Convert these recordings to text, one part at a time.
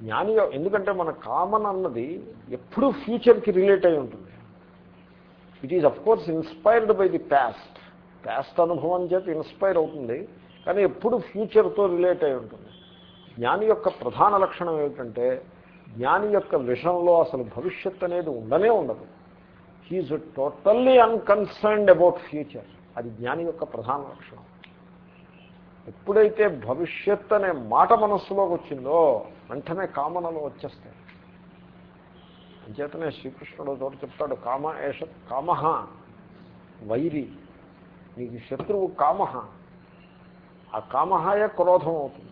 జ్ఞాని ఎందుకంటే మన కామన్ అన్నది ఎప్పుడూ ఫ్యూచర్కి రిలేట్ అయి ఉంటుంది. It is of course inspired by the past past అనుభవం చేత ఇన్స్పైర్ అవుతుంది కానీ ఎప్పుడు ఫ్యూచర్తో రిలేట్ అయి ఉంటుంది. జ్ఞాని యొక్క ప్రధాన లక్షణం ఏమిటంటే జ్ఞాని యొక్క విషయంలో అసలు భవిష్యత్ అనేది ఉండనే ఉండదు. He totally unconcerned about future అది జ్ఞాని యొక్క ప్రధాన లక్షణం. ఎప్పుడైతే భవిష్యత్ అనే మాట మనస్సులోకి వచ్చిందో వెంటనే కామనలు వచ్చేస్తాయి. అంచేతనే శ్రీకృష్ణుడు తోట చెప్తాడు కామ ఏష కామహ వైరి. నీకు శత్రువు కామహ ఆ కామహాయ క్రోధం అవుతుంది.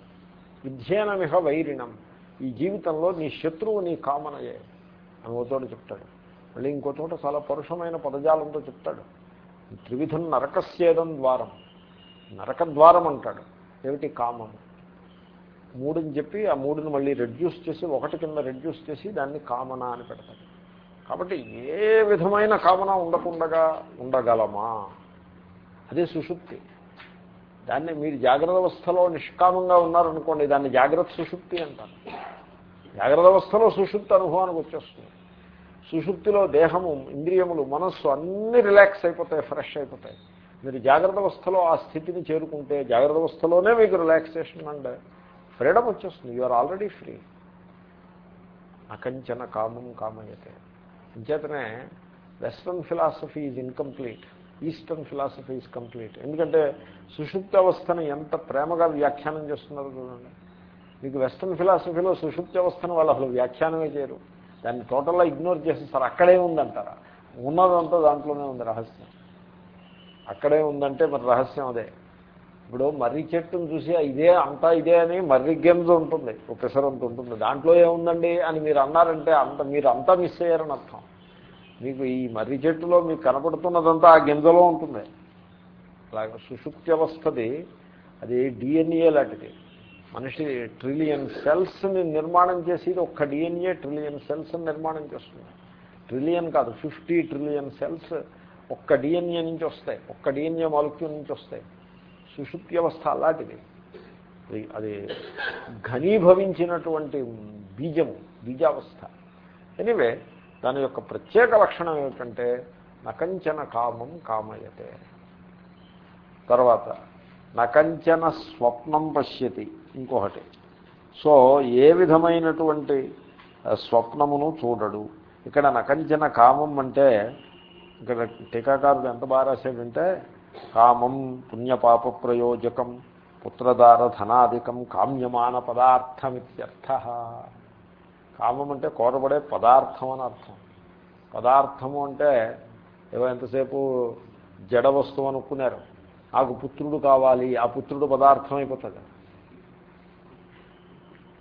విధ్యేనమిహ వైరిణం. ఈ జీవితంలో నీ శత్రువు నీ కామనయే అని ఒకతోట చెప్తాడు. మళ్ళీ ఇంకో చోట చాలా పరుషమైన పదజాలంతో చెప్తాడు. త్రివిధం నరకస్యేదం ద్వారం. నరక ద్వారం అంటాడు ఏమిటి కామము మూడుని చెప్పి ఆ మూడుని మళ్ళీ రెడ్యూస్ చేసి ఒకటి కింద రెడ్యూస్ చేసి దాన్ని కామన అని పెడతాడు. కాబట్టి ఏ విధమైన కామన ఉండకుండగా ఉండగలమా? అదే సుషుప్తి. దాన్ని మీరు జాగ్రత్త అవస్థలో నిష్కామంగా ఉన్నారనుకోండి దాన్ని జాగ్రత్త సుషుప్తి అంటారు. జాగ్రత్త అవస్థలో సుషుప్తి అనుభవానికి వచ్చేస్తుంది. సుషుప్తిలో దేహము ఇంద్రియములు మనస్సు అన్నీ రిలాక్స్ అయిపోతాయి ఫ్రెష్ అయిపోతాయి. మీరు జాగ్రత్త అవస్థలో ఆ స్థితిని చేరుకుంటే జాగ్రత్త అవస్థలోనే మీకు రిలాక్సేషన్ అండ్ ఫ్రీడమ్ వచ్చేస్తుంది. యు ఆర్ ఆల్రెడీ ఫ్రీ అకంచన కామం కామయతే. అంచేతనే western philosophy is incomplete eastern philosophy is complete ఎందుకంటే సుషుప్తి అవస్థను ఎంత ప్రేమగా వ్యాఖ్యానం చేస్తున్నారో చూడండి. మీకు వెస్ట్రన్ ఫిలాసఫీలో సుషుప్తి అవస్థను వాళ్ళు అసలు వ్యాఖ్యానమే చేయరు. దాన్ని టోటల్గా ఇగ్నోర్ చేసి సార్ అక్కడే ఉందంటారా? ఉన్నదంతా దాంట్లోనే ఉంది రహస్యం. అక్కడే ఉందంటే మరి రహస్యం అదే. ఇప్పుడు మర్రి చెట్టును చూసి ఇదే అంతా ఇదే అని మర్రి గెంజ ఉంటుంది ఒక పెసరంత ఉంటుంది. దాంట్లో ఏముందండి అని మీరు అన్నారంటే అంత మీరు అంతా మిస్ అయ్యారని అర్థం. మీకు ఈ మర్రి చెట్టులో మీకు కనపడుతున్నదంతా ఆ గింజలో ఉంటుంది. అలాగే సుషుప్తి అవస్థది అది డిఎన్ఏ లాంటిది. మనిషి ట్రిలియన్ సెల్స్ని నిర్మాణం చేసేది ఒక్క డిఎన్ఏ ట్రిలియన్ సెల్స్ని నిర్మాణం చేస్తుంది. ట్రిలియన్ కాదు ఫిఫ్టీ ట్రిలియన్ సెల్స్ ఒక్క డిఎన్ఏ నుంచి వస్తాయి ఒక్క డిఎన్ఏ మాలిక్యూల్ నుంచి వస్తాయి. సుషుప్తి వ్యవస్థ అలాంటిది. అది అది ఘనీభవించినటువంటి బీజము బీజావస్థ. ఎనివే దాని యొక్క ప్రత్యేక లక్షణం ఏమిటంటే నకంచన కామం కామయతే. తర్వాత నకంచన స్వప్నం పశ్యతి ఇంకొకటి. సో ఏ విధమైనటువంటి స్వప్నమును చూడడు. ఇక్కడ నకంచన కామం అంటే ఇక్కడ టీకాకారుడు ఎంత బాగా రాశాడంటే కామం పుణ్యపాప ప్రయోజకం పుత్రదార ధనాధికం కామ్యమాన పదార్థమిత్యర్థ. కామం అంటే కోరబడే పదార్థం అని అర్థం. పదార్థము అంటే ఏవో ఎంతసేపు జడ వస్తువు అనుకున్నారు. నాకు పుత్రుడు కావాలి ఆ పుత్రుడు పదార్థం అయిపోతుంది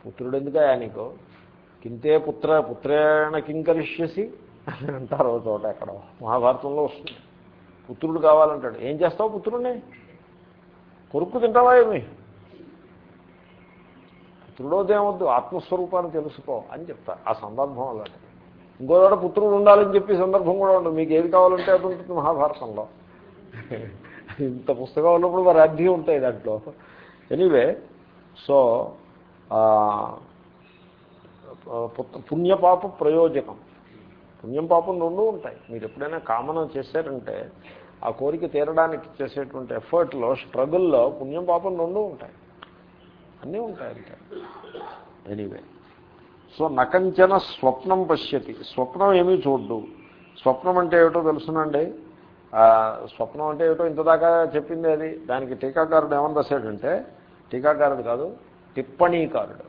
పుత్రుడు ఎందుకయా నీకు? కింతే పుత్ర పుత్రేణ కింకరిష్యసి. అని అంటారు చోట ఎక్కడ. మహాభారతంలో వస్తుంది. పుత్రుడు కావాలంటాడు. ఏం చేస్తావు పుత్రుడిని కొరుక్కు తింటావా ఏమి? పుత్రుడోదేమొద్దు ఆత్మస్వరూపాన్ని తెలుసుకో అని చెప్తారు ఆ సందర్భం అలాంటి ఇంకో చోట పుత్రుడు ఉండాలని చెప్పి సందర్భం కూడా ఉండదు. మీకు ఏది కావాలంటే అది ఉంటుంది మహాభారతంలో. ఇంత పుస్తకం ఉన్నప్పుడు మరి అద్దీ ఉంటాయి దాంట్లో. ఎనీవే సో పుత్ర- పుణ్యపాప ప్రయోజకం పుణ్యం పాపం రెండూ ఉంటాయి. మీరు ఎప్పుడైనా కామన చేశారంటే ఆ కోరిక తీరడానికి చేసేటువంటి ఎఫర్ట్లో స్ట్రగుల్లో పుణ్యం పాపం రెండూ ఉంటాయి. అన్నీ ఉంటాయి అంటే ఎనీవే సో నకంచన స్వప్నం పశ్యతి. స్వప్నం ఏమీ చూడ్డు. స్వప్నం అంటే ఏమిటో తెలుసునండి. స్వప్నం అంటే ఏమిటో ఇంతదాకా చెప్పింది అది. దానికి టీకాకారుడు ఏమని రాశాడంటే టీకాకారుడు కాదు టిప్పణీకారుడు.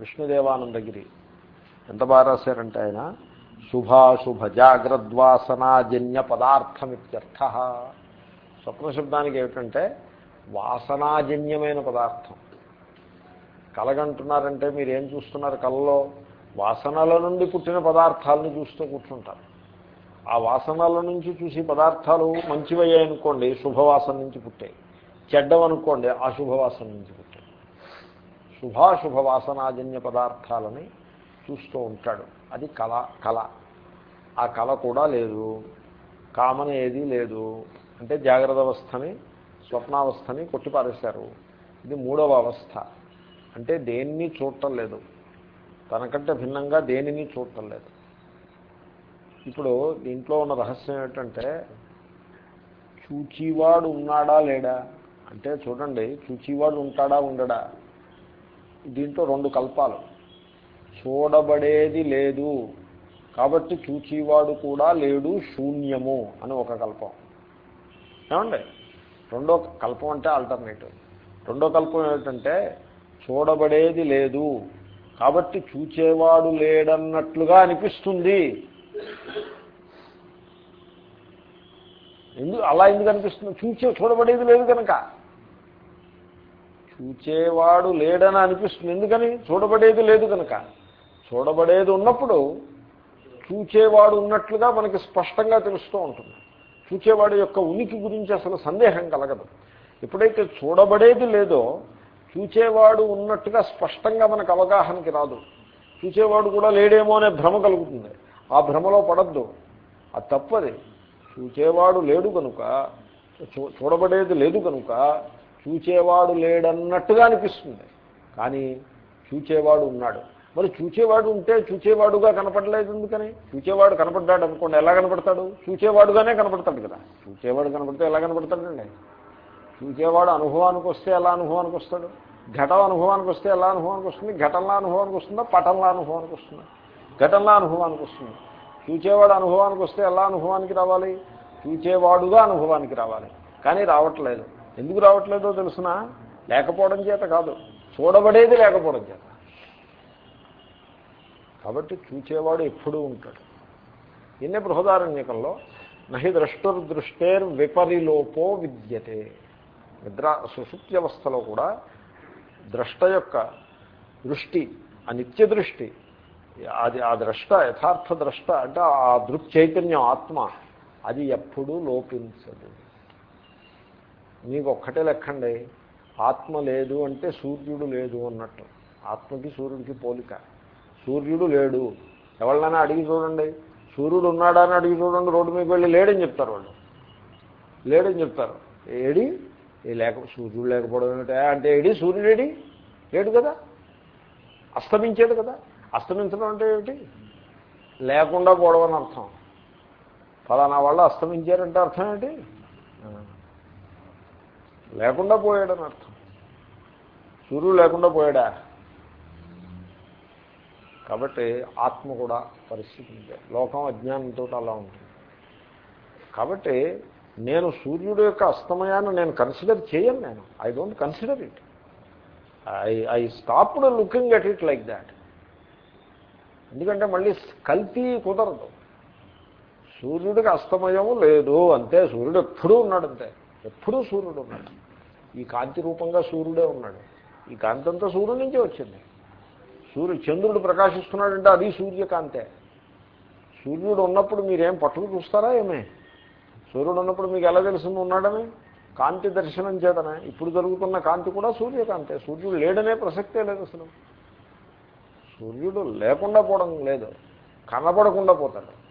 విష్ణుదేవానందగిరి. ఎంత బాగా రాశారంటే ఆయన శుభాశుభ జాగ్రద్వాసనాజన్య పదార్థమిత్యర్థ స్వప్న శబ్దానికి ఏమిటంటే వాసనాజన్యమైన పదార్థం కలగంటున్నారంటే మీరు ఏం చూస్తున్నారు కళ్ళలో? వాసనల నుండి పుట్టిన పదార్థాలను చూస్తూ కూర్చుంటారు. ఆ వాసనల నుంచి చూసి పదార్థాలు మంచివయ్యాయి అనుకోండి శుభవాసన నుంచి పుట్టాయి. చెడ్డవనుకోండి అశుభవాసన నుంచి పుట్టాయి. శుభాశుభ వాసనాజన్య పదార్థాలని చూస్తూ ఉంటాడు. అది కళ కళ. ఆ కళ కూడా లేదు. కామన్ ఏదీ లేదు. అంటే జాగ్రత్త అవస్థని స్వప్నావస్థని కొట్టిపారేశారు. ఇది మూడవ అవస్థ. అంటే దేన్ని చూడటం లేదు. తనకంటే భిన్నంగా దేనిని చూడటం లేదు. ఇప్పుడు దీంట్లో ఉన్న రహస్యం ఏంటంటే చూచివాడు ఉన్నాడా లేడా? అంటే చూడండి చూచివాడు ఉంటాడా ఉండడా? దీంట్లో రెండు కల్పాలు. చూడబడేది లేదు. కాబట్టి చూచేవాడు కూడా లేడు శూన్యము అని ఒక కల్పం. ఏమండి? రెండో కల్పం అంటే ఆల్టర్నేటివ్ రెండో కల్పం ఏమిటంటే చూడబడేది లేదు. కాబట్టి చూచేవాడు లేడన్నట్లుగా అనిపిస్తుంది. ఎందుకు అలా ఎందుకు అనిపిస్తుంది? చూచే చూడబడేది లేదు కనుక. చూచేవాడు లేడని అనిపిస్తుంది. ఎందుకని? చూడబడేది లేదు కనుక. చూడబడేది ఉన్నప్పుడు చూచేవాడు ఉన్నట్లుగా మనకి స్పష్టంగా తెలుస్తూ ఉంటుంది. చూచేవాడి యొక్క ఉనికి గురించి అసలు సందేహం కలగదు. ఎప్పుడైతే చూడబడేది లేదో చూచేవాడు ఉన్నట్టుగా స్పష్టంగా మనకు అవగాహనకి రాదు. చూచేవాడు కూడా లేడేమో అనే భ్రమ కలుగుతుంది. ఆ భ్రమలో పడద్దు. అది తప్పది. చూచేవాడు లేడు కనుక చూడబడేది లేదు కనుక చూచేవాడు లేడన్నట్టుగా అనిపిస్తుంది. కానీ చూచేవాడు ఉన్నాడు. మరి చూచేవాడు ఉంటే చూచేవాడుగా కనపడలేదు ఎందుకని? చూచేవాడు కనపడ్డాడు అనుకోండి ఎలా కనపడతాడు? చూచేవాడుగానే కనపడతాడు కదా. చూచేవాడు కనపడితే ఎలా కనపడతాడండి? చూచేవాడు అనుభవానికి వస్తే ఎలా అనుభవానికి వస్తాడు? ఘటం అనుభవానికి వస్తే ఎలా అనుభవానికి వస్తుంది? ఘటంలా అనుభవానికి వస్తుందా? పటంలా అనుభవానికి వస్తుందా? ఘటంలా అనుభవానికి వస్తుంది. చూచేవాడు అనుభవానికి వస్తే ఎలా అనుభవానికి రావాలి? చూచేవాడుగా అనుభవానికి రావాలి. కానీ రావట్లేదు. ఎందుకు రావట్లేదో తెలుసిన? లేకపోవడం చేత కాదు. చూడబడేది లేకపోవడం చేత. కాబట్టి చూచేవాడు ఎప్పుడూ ఉంటాడు. ఎన్నె బృహదారణ్యకంలో నహి ద్రష్టుర్దృష్టేర్ విపరిలోపో విద్యతే. నిద్ర సుశుప్త్యవస్థలో కూడా ద్రష్ట యొక్క దృష్టి ఆ నిత్య దృష్టి అది ఆ ద్రష్ట యథార్థ ద్రష్ట అంటే ఆ దృక్ చైతన్యం ఆత్మ అది ఎప్పుడూ లోపించదు. మీకు ఒక్కటే లెక్కండి. ఆత్మ లేదు అంటే సూర్యుడు లేదు అన్నట్టు. ఆత్మకి సూర్యుడికి పోలిక. సూర్యుడు లేడు. ఎవరినైనా అడిగి చూడండి. సూర్యుడు ఉన్నాడా అని అడిగి చూడండి. రోడ్డు మీకు వెళ్ళి లేడని చెప్తారు వాళ్ళు. లేడని చెప్తారు. ఏడి? లేక సూర్యుడు లేకపోవడం ఏమిటా? అంటే ఏడి? సూర్యుడు ఏడి? లేడు కదా. అస్తమించాడు కదా. అస్తమించడం అంటే ఏమిటి? లేకుండా పోవడం అని అర్థం. ఫలానా వాళ్ళు అస్తమించారంటే అర్థం ఏంటి? లేకుండా పోయాడని అర్థం. సూర్యుడు లేకుండా పోయాడా? కాబట్టి ఆత్మ కూడా పరిస్థితి లోకం అజ్ఞానంతో అలా ఉంటుంది కాబట్టి నేను సూర్యుడు యొక్క అస్తమయాన్ని నేను కన్సిడర్ చేయను నేను. I don't consider it I I stopped looking at it like that ఎందుకంటే మళ్ళీ కల్తీ కుదరదు. సూర్యుడికి అస్తమయము లేదు అంతే సూర్యుడు ఎప్పుడూ ఉన్నాడు అంతే. ఎప్పుడూ సూర్యుడు ఉన్నాడు. ఈ కాంతి రూపంగా సూర్యుడే ఉన్నాడు. ఈ కాంతంతా సూర్యుడి నుంచే వచ్చింది. సూర్యుడు చంద్రుడు ప్రకాశిస్తున్నాడంటే అది సూర్యకాంతే. సూర్యుడు ఉన్నప్పుడు మీరేం పట్టుకు చూస్తారా ఏమే? సూర్యుడు ఉన్నప్పుడు మీకు ఎలా తెలుసుంది ఉన్నాడని? కాంతి దర్శనం చేతనే. ఇప్పుడు జరుగుతున్న కాంతి కూడా సూర్యకాంతే. సూర్యుడు లేడనే ప్రసక్తే లేదు అసలు. సూర్యుడు లేకుండా పోవడం లేదు. కనబడకుండా పోతాడు.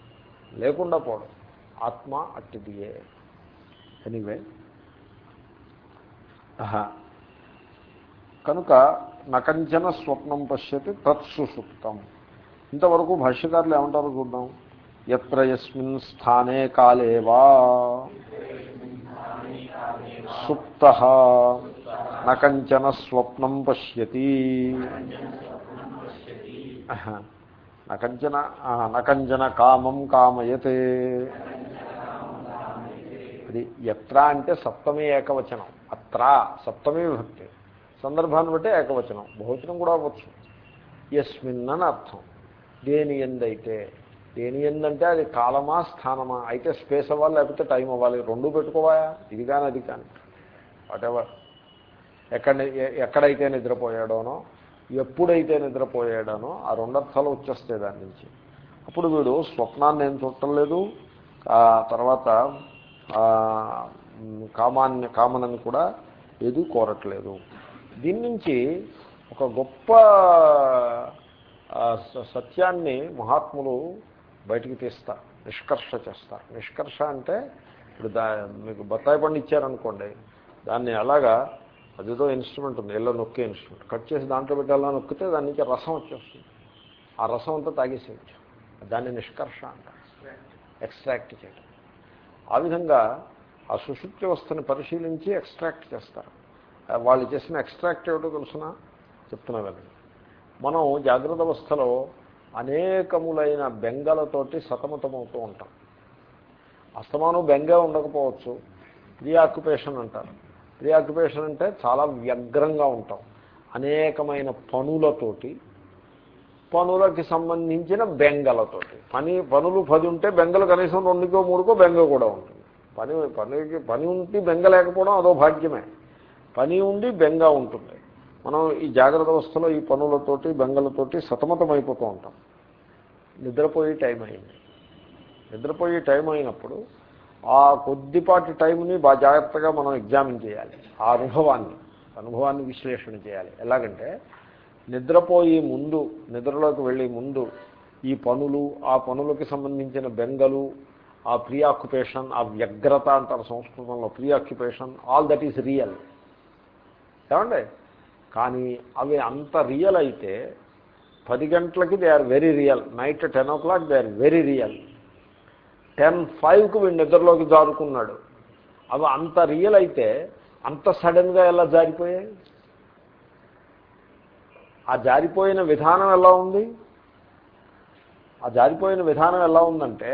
లేకుండా పోవడం ఆత్మ అట్టిదియే. ఎనీవే. కనుక నకంచన స్వప్నం పశ్యతి తత్సుషుప్తం ఇంతవరకు భాష్యకారులు ఏమంటారో చూద్దాం. ఎత్ర ఎస్మిన్ స్థానే కాలే వా. సుప్త. నకంచన స్వప్నం పశ్యతి. నకంచన నకంచన కామం కామయతే. అది ఎత్ర అంటే సప్తమి ఏకవచనం. అత్ర సప్తమి విభక్తి. సందర్భాన్ని బట్టి ఏకవచనం. బహువచనం కూడా అవ్వచ్చు. ఎస్మిన్ అని అర్థం దేని ఎందైతే దేని ఎందంటే అది కాలమా స్థానమా? అయితే స్పేస్ అవ్వాలి లేకపోతే టైం అవ్వాలి. రెండు పెట్టుకోవాయా ఇది కానీ అది కానీ. వాటెవర్. ఎక్కడ ఎక్కడైతే నిద్రపోయాడోనో ఎప్పుడైతే నిద్రపోయాడనో ఆ రెండర్థాలు వచ్చేస్తాయి దాని నుంచి. అప్పుడు వీడు స్వప్నాన్ని ఏం చూడటం లేదు. తర్వాత కామాన్ని కామనని కూడా ఏది కోరట్లేదు దీని నుంచి ఒక గొప్ప సత్యాన్ని మహాత్ములు బయటికి తీస్తారు నిష్కర్ష చేస్తారు నిష్కర్ష అంటే ఇప్పుడు దా మీకు బత్తాయి పండు ఇచ్చారనుకోండి దాన్ని అలాగా అదేదో ఇన్స్ట్రుమెంట్ ఉంది ఎల్లో నొక్కే ఇన్స్ట్రుమెంట్. కట్ చేసి దాంట్లో పెట్టాలా నొక్కితే దాని నుంచి రసం వచ్చేస్తుంది. ఆ రసం అంతా తాగేసేయచ్చు. దాన్ని నిష్కర్ష అంటారు ఎక్స్ట్రాక్ట్ చేయడం ఆ విధంగా ఆ సుశుద్ధి వ్యవస్థను పరిశీలించి ఎక్స్ట్రాక్ట్ చేస్తారు. వాళ్ళు చేసిన ఎక్స్ట్రాక్ట్ ఏమిటో తెలుసిన? చెప్తున్నా వెళ్ళండి మనం జాగ్రత్త అవస్థలో అనేకములైన బెంగలతోటి సతమతమవుతూ ఉంటాం. అస్తమానం బెంగే ఉండకపోవచ్చు. ప్రియాక్యుపేషన్ అంటారు. ప్రియాక్యుపేషన్ అంటే చాలా వ్యగ్రంగా ఉంటాం. అనేకమైన పనులతోటి పనులకి సంబంధించిన బెంగలతోటి. పని పనులు పది ఉంటే బెంగలు కనీసం రెండుకో మూడుకో బెంగ కూడా ఉంటుంది. పని పనికి పని ఉంటే బెంగ లేకపోవడం అదో భాగ్యమే. పని ఉండి బెంగ ఉంటుంది మనం ఈ జాగ్రత్త అవస్థలో ఈ పనులతోటి బెంగలతోటి సతమతం అయిపోతూ ఉంటాం. నిద్రపోయే టైం అయింది. నిద్రపోయే టైం అయినప్పుడు ఆ కొద్దిపాటి టైంని బాగా జాగ్రత్తగా మనం ఎగ్జామిన్ చేయాలి. ఆ అనుభవాన్ని అనుభవాన్ని విశ్లేషణ చేయాలి. ఎలాగంటే నిద్రపోయే ముందు నిద్రలోకి వెళ్ళే ముందు ఈ పనులు ఆ పనులకి సంబంధించిన బెంగలు ఆ ప్రియాక్యుపేషన్ ఆ వ్యగ్రత అంటారు సంస్కృతంలో preoccupation all that is real ఏమండి? కానీ అవి అంత రియల్ అయితే పది గంటలకి they are very real night ten o'clock they are very real ten ఫైవ్కి వీడు నిద్రలోకి జారుకున్నాడు. అవి అంత రియల్ అయితే అంత సడన్గా ఎలా జారిపోయాయి? ఆ జారిపోయిన విధానం ఎలా ఉంది? ఆ జారిపోయిన విధానం ఎలా ఉందంటే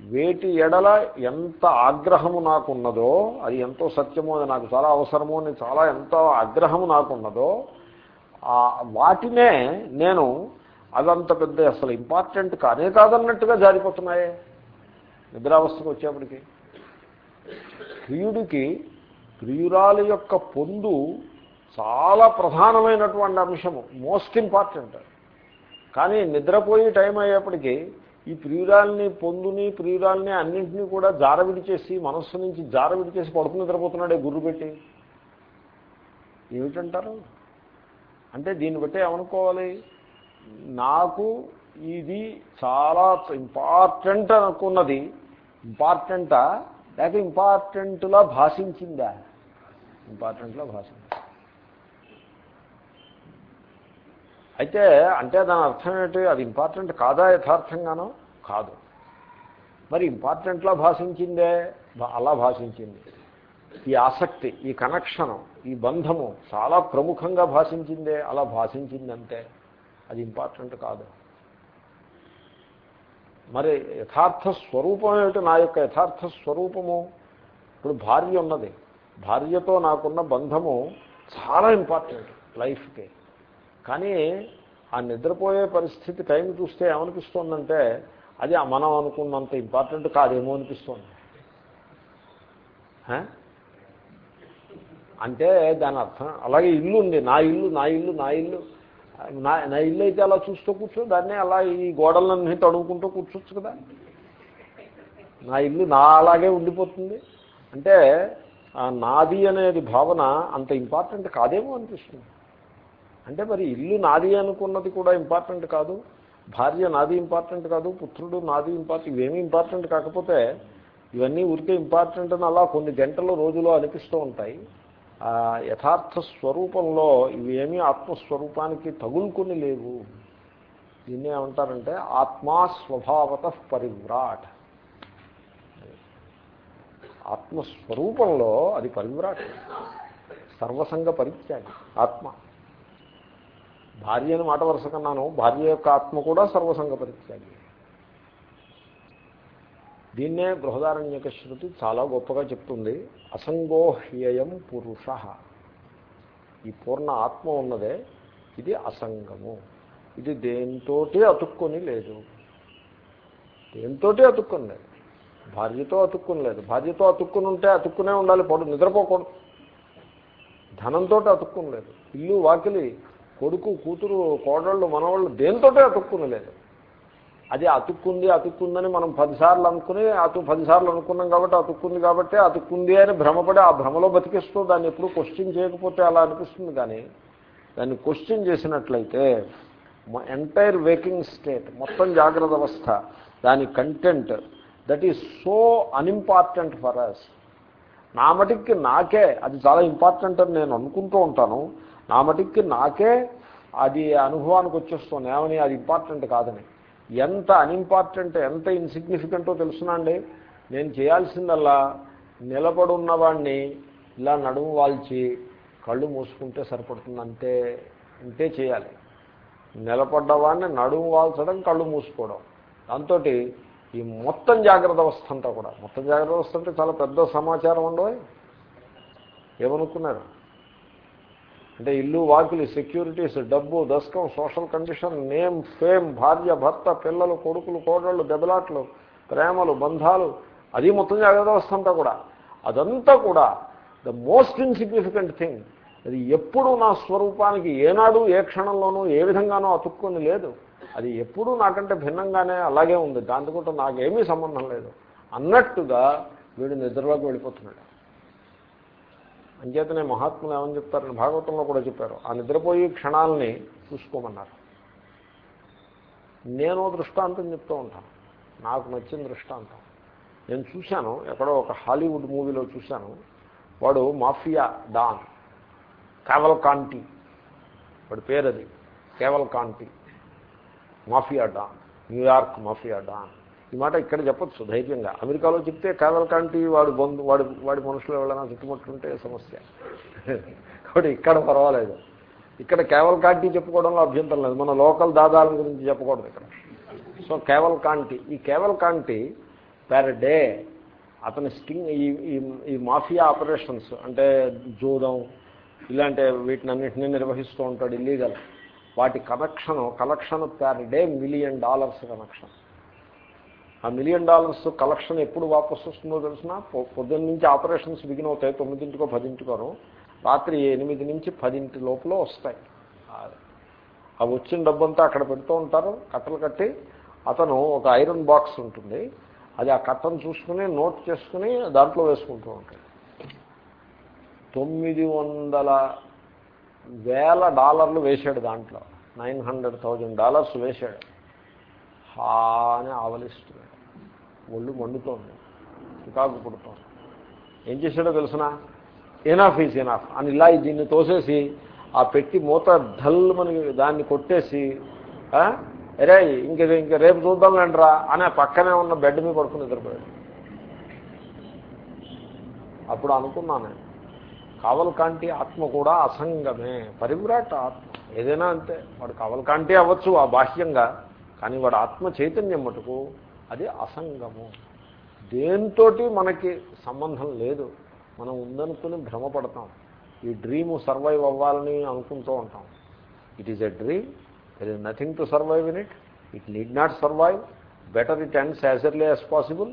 వేటి ఎడల ఎంత ఆగ్రహము నాకున్నదో అది ఎంతో సత్యమో అది నాకు చాలా అవసరమో అని చాలా ఎంతో ఆగ్రహము నాకున్నదో వాటినే నేను అదంత పెద్ద అసలు ఇంపార్టెంట్ కానే కాదన్నట్టుగా జారిపోతున్నాయే. నిద్రావస్థకు వచ్చేప్పటికి ప్రియుడికి ప్రియురాలి యొక్క పొందు చాలా ప్రధానమైనటువంటి అంశము మోస్ట్ ఇంపార్టెంట్ కానీ నిద్రపోయే టైం అయ్యేప్పటికీ ఈ ప్రియురాల్ని పొందుని ప్రియురాల్ని అన్నింటినీ కూడా జారవిడి చేసి మనస్సు నుంచి జారవిడి చేసి పడుకుని నిద్రపోతున్నాడే గుర్రు పెట్టి. ఏమిటంటారు? అంటే దీన్ని బట్టి ఏమనుకోవాలి? నాకు ఇది చాలా ఇంపార్టెంట్ అనుకున్నది. ఇంపార్టెంటా? లేక ఇంపార్టెంట్లా భాషించిందా? ఇంపార్టెంట్లా భాషించింది. అయితే అంటే దాని అర్థం ఏంటి అది ఇంపార్టెంట్ కాదా యథార్థంగానో? కాదు. మరి ఇంపార్టెంట్లా భాషించిందే? అలా భాషించింది. ఈ ఆసక్తి ఈ కనెక్షను ఈ బంధము చాలా ప్రముఖంగా భాషించిందే అలా భాషించిందంటే అది ఇంపార్టెంట్ కాదు. మరి యథార్థ స్వరూపం ఏమిటి? నా యొక్క యథార్థ స్వరూపము? ఇప్పుడు భార్య ఉన్నది. భార్యతో నాకున్న బంధము చాలా ఇంపార్టెంట్ లైఫ్కి కానీ ఆ నిద్రపోయే పరిస్థితి టైం చూస్తే ఏమనిపిస్తోందంటే అది మనం అనుకున్నంత ఇంపార్టెంట్ కాదేమో అనిపిస్తుంది. అంటే దాని అర్థం అలాగే ఇల్లు ఉంది నా ఇల్లు నా ఇల్లు నా ఇల్లు. నా నా ఇల్లు అయితే అలా చూస్తూ కూర్చో దాన్ని అలా ఈ గోడలన్నీ తడుముకుంటూ కూర్చోచ్చు కదా. నా ఇల్లు నా అలాగే ఉండిపోతుంది. అంటే నాది అనేది భావన అంత ఇంపార్టెంట్ కాదేమో అనిపిస్తుంది. అంటే మరి ఇల్లు నాది అనుకున్నది కూడా ఇంపార్టెంట్ కాదు. భార్య నాది ఇంపార్టెంట్ కాదు. పుత్రుడు నాది ఇంపార్టెంట్ ఇవేమీ ఇంపార్టెంట్ కాకపోతే ఇవన్నీ ఊరికే ఇంపార్టెంట్ అని అలా కొన్ని గంటలు రోజులో అనిపిస్తూ ఉంటాయి. యథార్థ స్వరూపంలో ఇవేమీ ఆత్మస్వరూపానికి తగులుకొని లేవు. దీన్ని ఏమంటారంటే ఆత్మా స్వభావత పరివ్రాట్. ఆత్మస్వరూపంలో అది పరివ్రాట్. సర్వసంగ పరిత్యాగి ఆత్మ. భార్య అని మాట వరుస కన్నాను భార్య యొక్క ఆత్మ కూడా సర్వసంగ పరిత్యాగి దీన్నే బృహదారణ్యక శృతి చాలా గొప్పగా చెప్తుంది. అసంగోహ్యయం పురుష. ఈ పూర్ణ ఆత్మ ఉన్నదే ఇది అసంగము. ఇది దేంతోటి అతుక్కొని లేదు. దేంతోటి అతుక్కుని లేదు. భార్యతో అతుక్కుని లేదు. భార్యతో అతుక్కుని ఉంటే అతుక్కునే ఉండాలి పడు నిద్రపోకూడదు. ధనంతో అతుక్కుని లేదు. ఇల్లు వాకిలి కొడుకు కూతురు కోడళ్ళు మనవాళ్ళు దేంతోటే అతుక్కుని లేదు అది అతుక్కుంది అతుక్కుందని మనం పదిసార్లు అనుకుని అతు పదిసార్లు అనుకున్నాం కాబట్టి అతుక్కుంది కాబట్టి అతుక్కుంది అని భ్రమపడి ఆ భ్రమలో బతికిస్తూ దాన్ని ఎప్పుడు క్వశ్చన్ చేయకపోతే అలా అనిపిస్తుంది కానీ దాన్ని క్వశ్చన్ చేసినట్లయితే ఎంటైర్ వేకింగ్ స్టేట్ మొత్తం జాగ్రత్త అవస్థ దాని content that is so unimportant for us నా మటికి నాకే అది చాలా ఇంపార్టెంట్ అని నేను అనుకుంటూ ఉంటాను. నా మటికి నాకే అది అనుభవానికి వచ్చేస్తుంది. ఏమని? అది ఇంపార్టెంట్ కాదని. ఎంత అన్ఇంపార్టెంట్ ఎంత ఇన్సిగ్నిఫికెంటో తెలుసునండి నేను చేయాల్సిందల్లా నిలబడి ఇలా నడుము వాల్చి కళ్ళు మూసుకుంటే సరిపడుతుంది. అంతే అంతే చేయాలి. నిలబడ్డవాడిని నడుము వాల్చడం కళ్ళు మూసుకోవడం. దాంతో ఈ మొత్తం జాగ్రత్త అవస్థ అంతా కూడా. మొత్తం జాగ్రత్త అవస్థ అంటే చాలా పెద్ద సమాచారం ఉండవు ఏమనుకున్నారు? అంటే ఇల్లు వాకిలి సెక్యూరిటీస్ డబ్బు దశకం సోషల్ కండిషన్ నేమ్ ఫేమ్ భార్య భర్త పిల్లలు కొడుకులు కోడళ్ళు దెబ్బలాట్లు ప్రేమలు బంధాలు అది మొత్తం జాగ్రత్త అవస్థ అంతా కూడా. అదంతా కూడా ద మోస్ట్ ఇన్సిగ్నిఫికెంట్ థింగ్ అది ఎప్పుడు నా స్వరూపానికి ఏనాడు ఏ క్షణంలోనూ ఏ విధంగానూ అతుక్కొని లేదు. అది ఎప్పుడూ నాకంటే భిన్నంగానే అలాగే ఉంది. దాంతో నాకేమీ సంబంధం లేదు. అన్నట్టుగా వీడు నిద్రలోకి వెళ్ళిపోతున్నాడు. అంచేతనే మహాత్ములు ఏమని చెప్తారని భాగవతంలో కూడా చెప్పారు. ఆ నిద్రపోయి క్షణాలని చూసుకోమన్నారు. నేను దృష్టాంతం చెప్తూ ఉంటాను. నాకు నచ్చిన దృష్టాంతం. నేను చూశాను ఎక్కడో ఒక హాలీవుడ్ మూవీలో చూశాను. వాడు మాఫియా డాన్ కేవల్ కాంటి వాడి పేరు అది కేవల్ కాంటి mafia don New York mafia don. ఈ మాట ఇక్కడ చెప్పచ్చు ధైర్యంగా. అమెరికాలో చెప్తే కేవల్ కాంటి వాడు బంధు వాడి వాడి మనుషులు ఎవరైనా చుట్టుముట్టుంటే సమస్య. కాబట్టి ఇక్కడ పర్వాలేదు. ఇక్కడ కేవల్ కాంటి చెప్పుకోవడంలో అభ్యంతరం లేదు. మన లోకల్ దాదాల గురించి చెప్పకూడదు ఇక్కడ. సో కేవల్ కాంటి ఈ కేవల్ కాంటి పర్ డే అతని స్టింగ్ ఈ ఈ మాఫియా ఆపరేషన్స్ అంటే జూదం ఇలాంటి వీటిని అన్నింటినీ నిర్వహిస్తూ ఉంటాడు ఇల్లీగల్ వాటి connection collection per day million dollars connection. ఆ మిలియన్ డాలర్స్ కలెక్షన్ ఎప్పుడు వాపసు వస్తుందో తెలిసిన పొద్దున్న నుంచి ఆపరేషన్స్ బిగిన్ అవుతాయి తొమ్మిదింటికో పదింటికోను. రాత్రి ఎనిమిది నుంచి పదింటి లోపల వస్తాయి. ఆ వచ్చిన డబ్బంతా అక్కడ పెడుతూ ఉంటారు కట్టలు కట్టి. అతను ఒక ఐరన్ బాక్స్ ఉంటుంది. అది ఆ కట్టను చూసుకుని నోట్ చేసుకుని దాంట్లో వేసుకుంటూ ఉంటాడు. తొమ్మిది వందల వేల డాలర్లు వేశాడు దాంట్లో. నైన్ హండ్రెడ్ థౌజండ్ డాలర్స్ వేశాడు. హాని ఆవలిస్తున్నాడు. ఒళ్ళు మండుతోంది. చికాకు పుడుతోంది. ఏం చేశాడో తెలిసిన? ఎనాఫ్ ఈజ్ ఎనాఫ్ అని ఇలా దీన్ని తోసేసి ఆ పెట్టి మూత ఢల్ మనకి దాన్ని కొట్టేసి అరే ఇంక ఇంక రేపు చూద్దాం లేంట్రా అనే పక్కనే ఉన్న బెడ్ మీద పడుకుని నిద్రపోయాడు. అప్పుడు అనుకున్నాను కావలకాంటి ఆత్మ కూడా అసంగమే పరివ్రాట్ ఆత్మ. ఏదైనా అంతే వాడు కావలకాంటి అవ్వచ్చు ఆ బాహ్యంగా కానీ వాడు ఆత్మ చైతన్యం మటుకు అది అసంగము. దేంతో మనకి సంబంధం లేదు. మనం ఉందనుకుని భ్రమపడతాం. ఈ డ్రీము సర్వైవ్ అవ్వాలని అనుకుంటూ ఉంటాం. It is a dream there is nothing to survive in it it need not survive better it ends as early as possible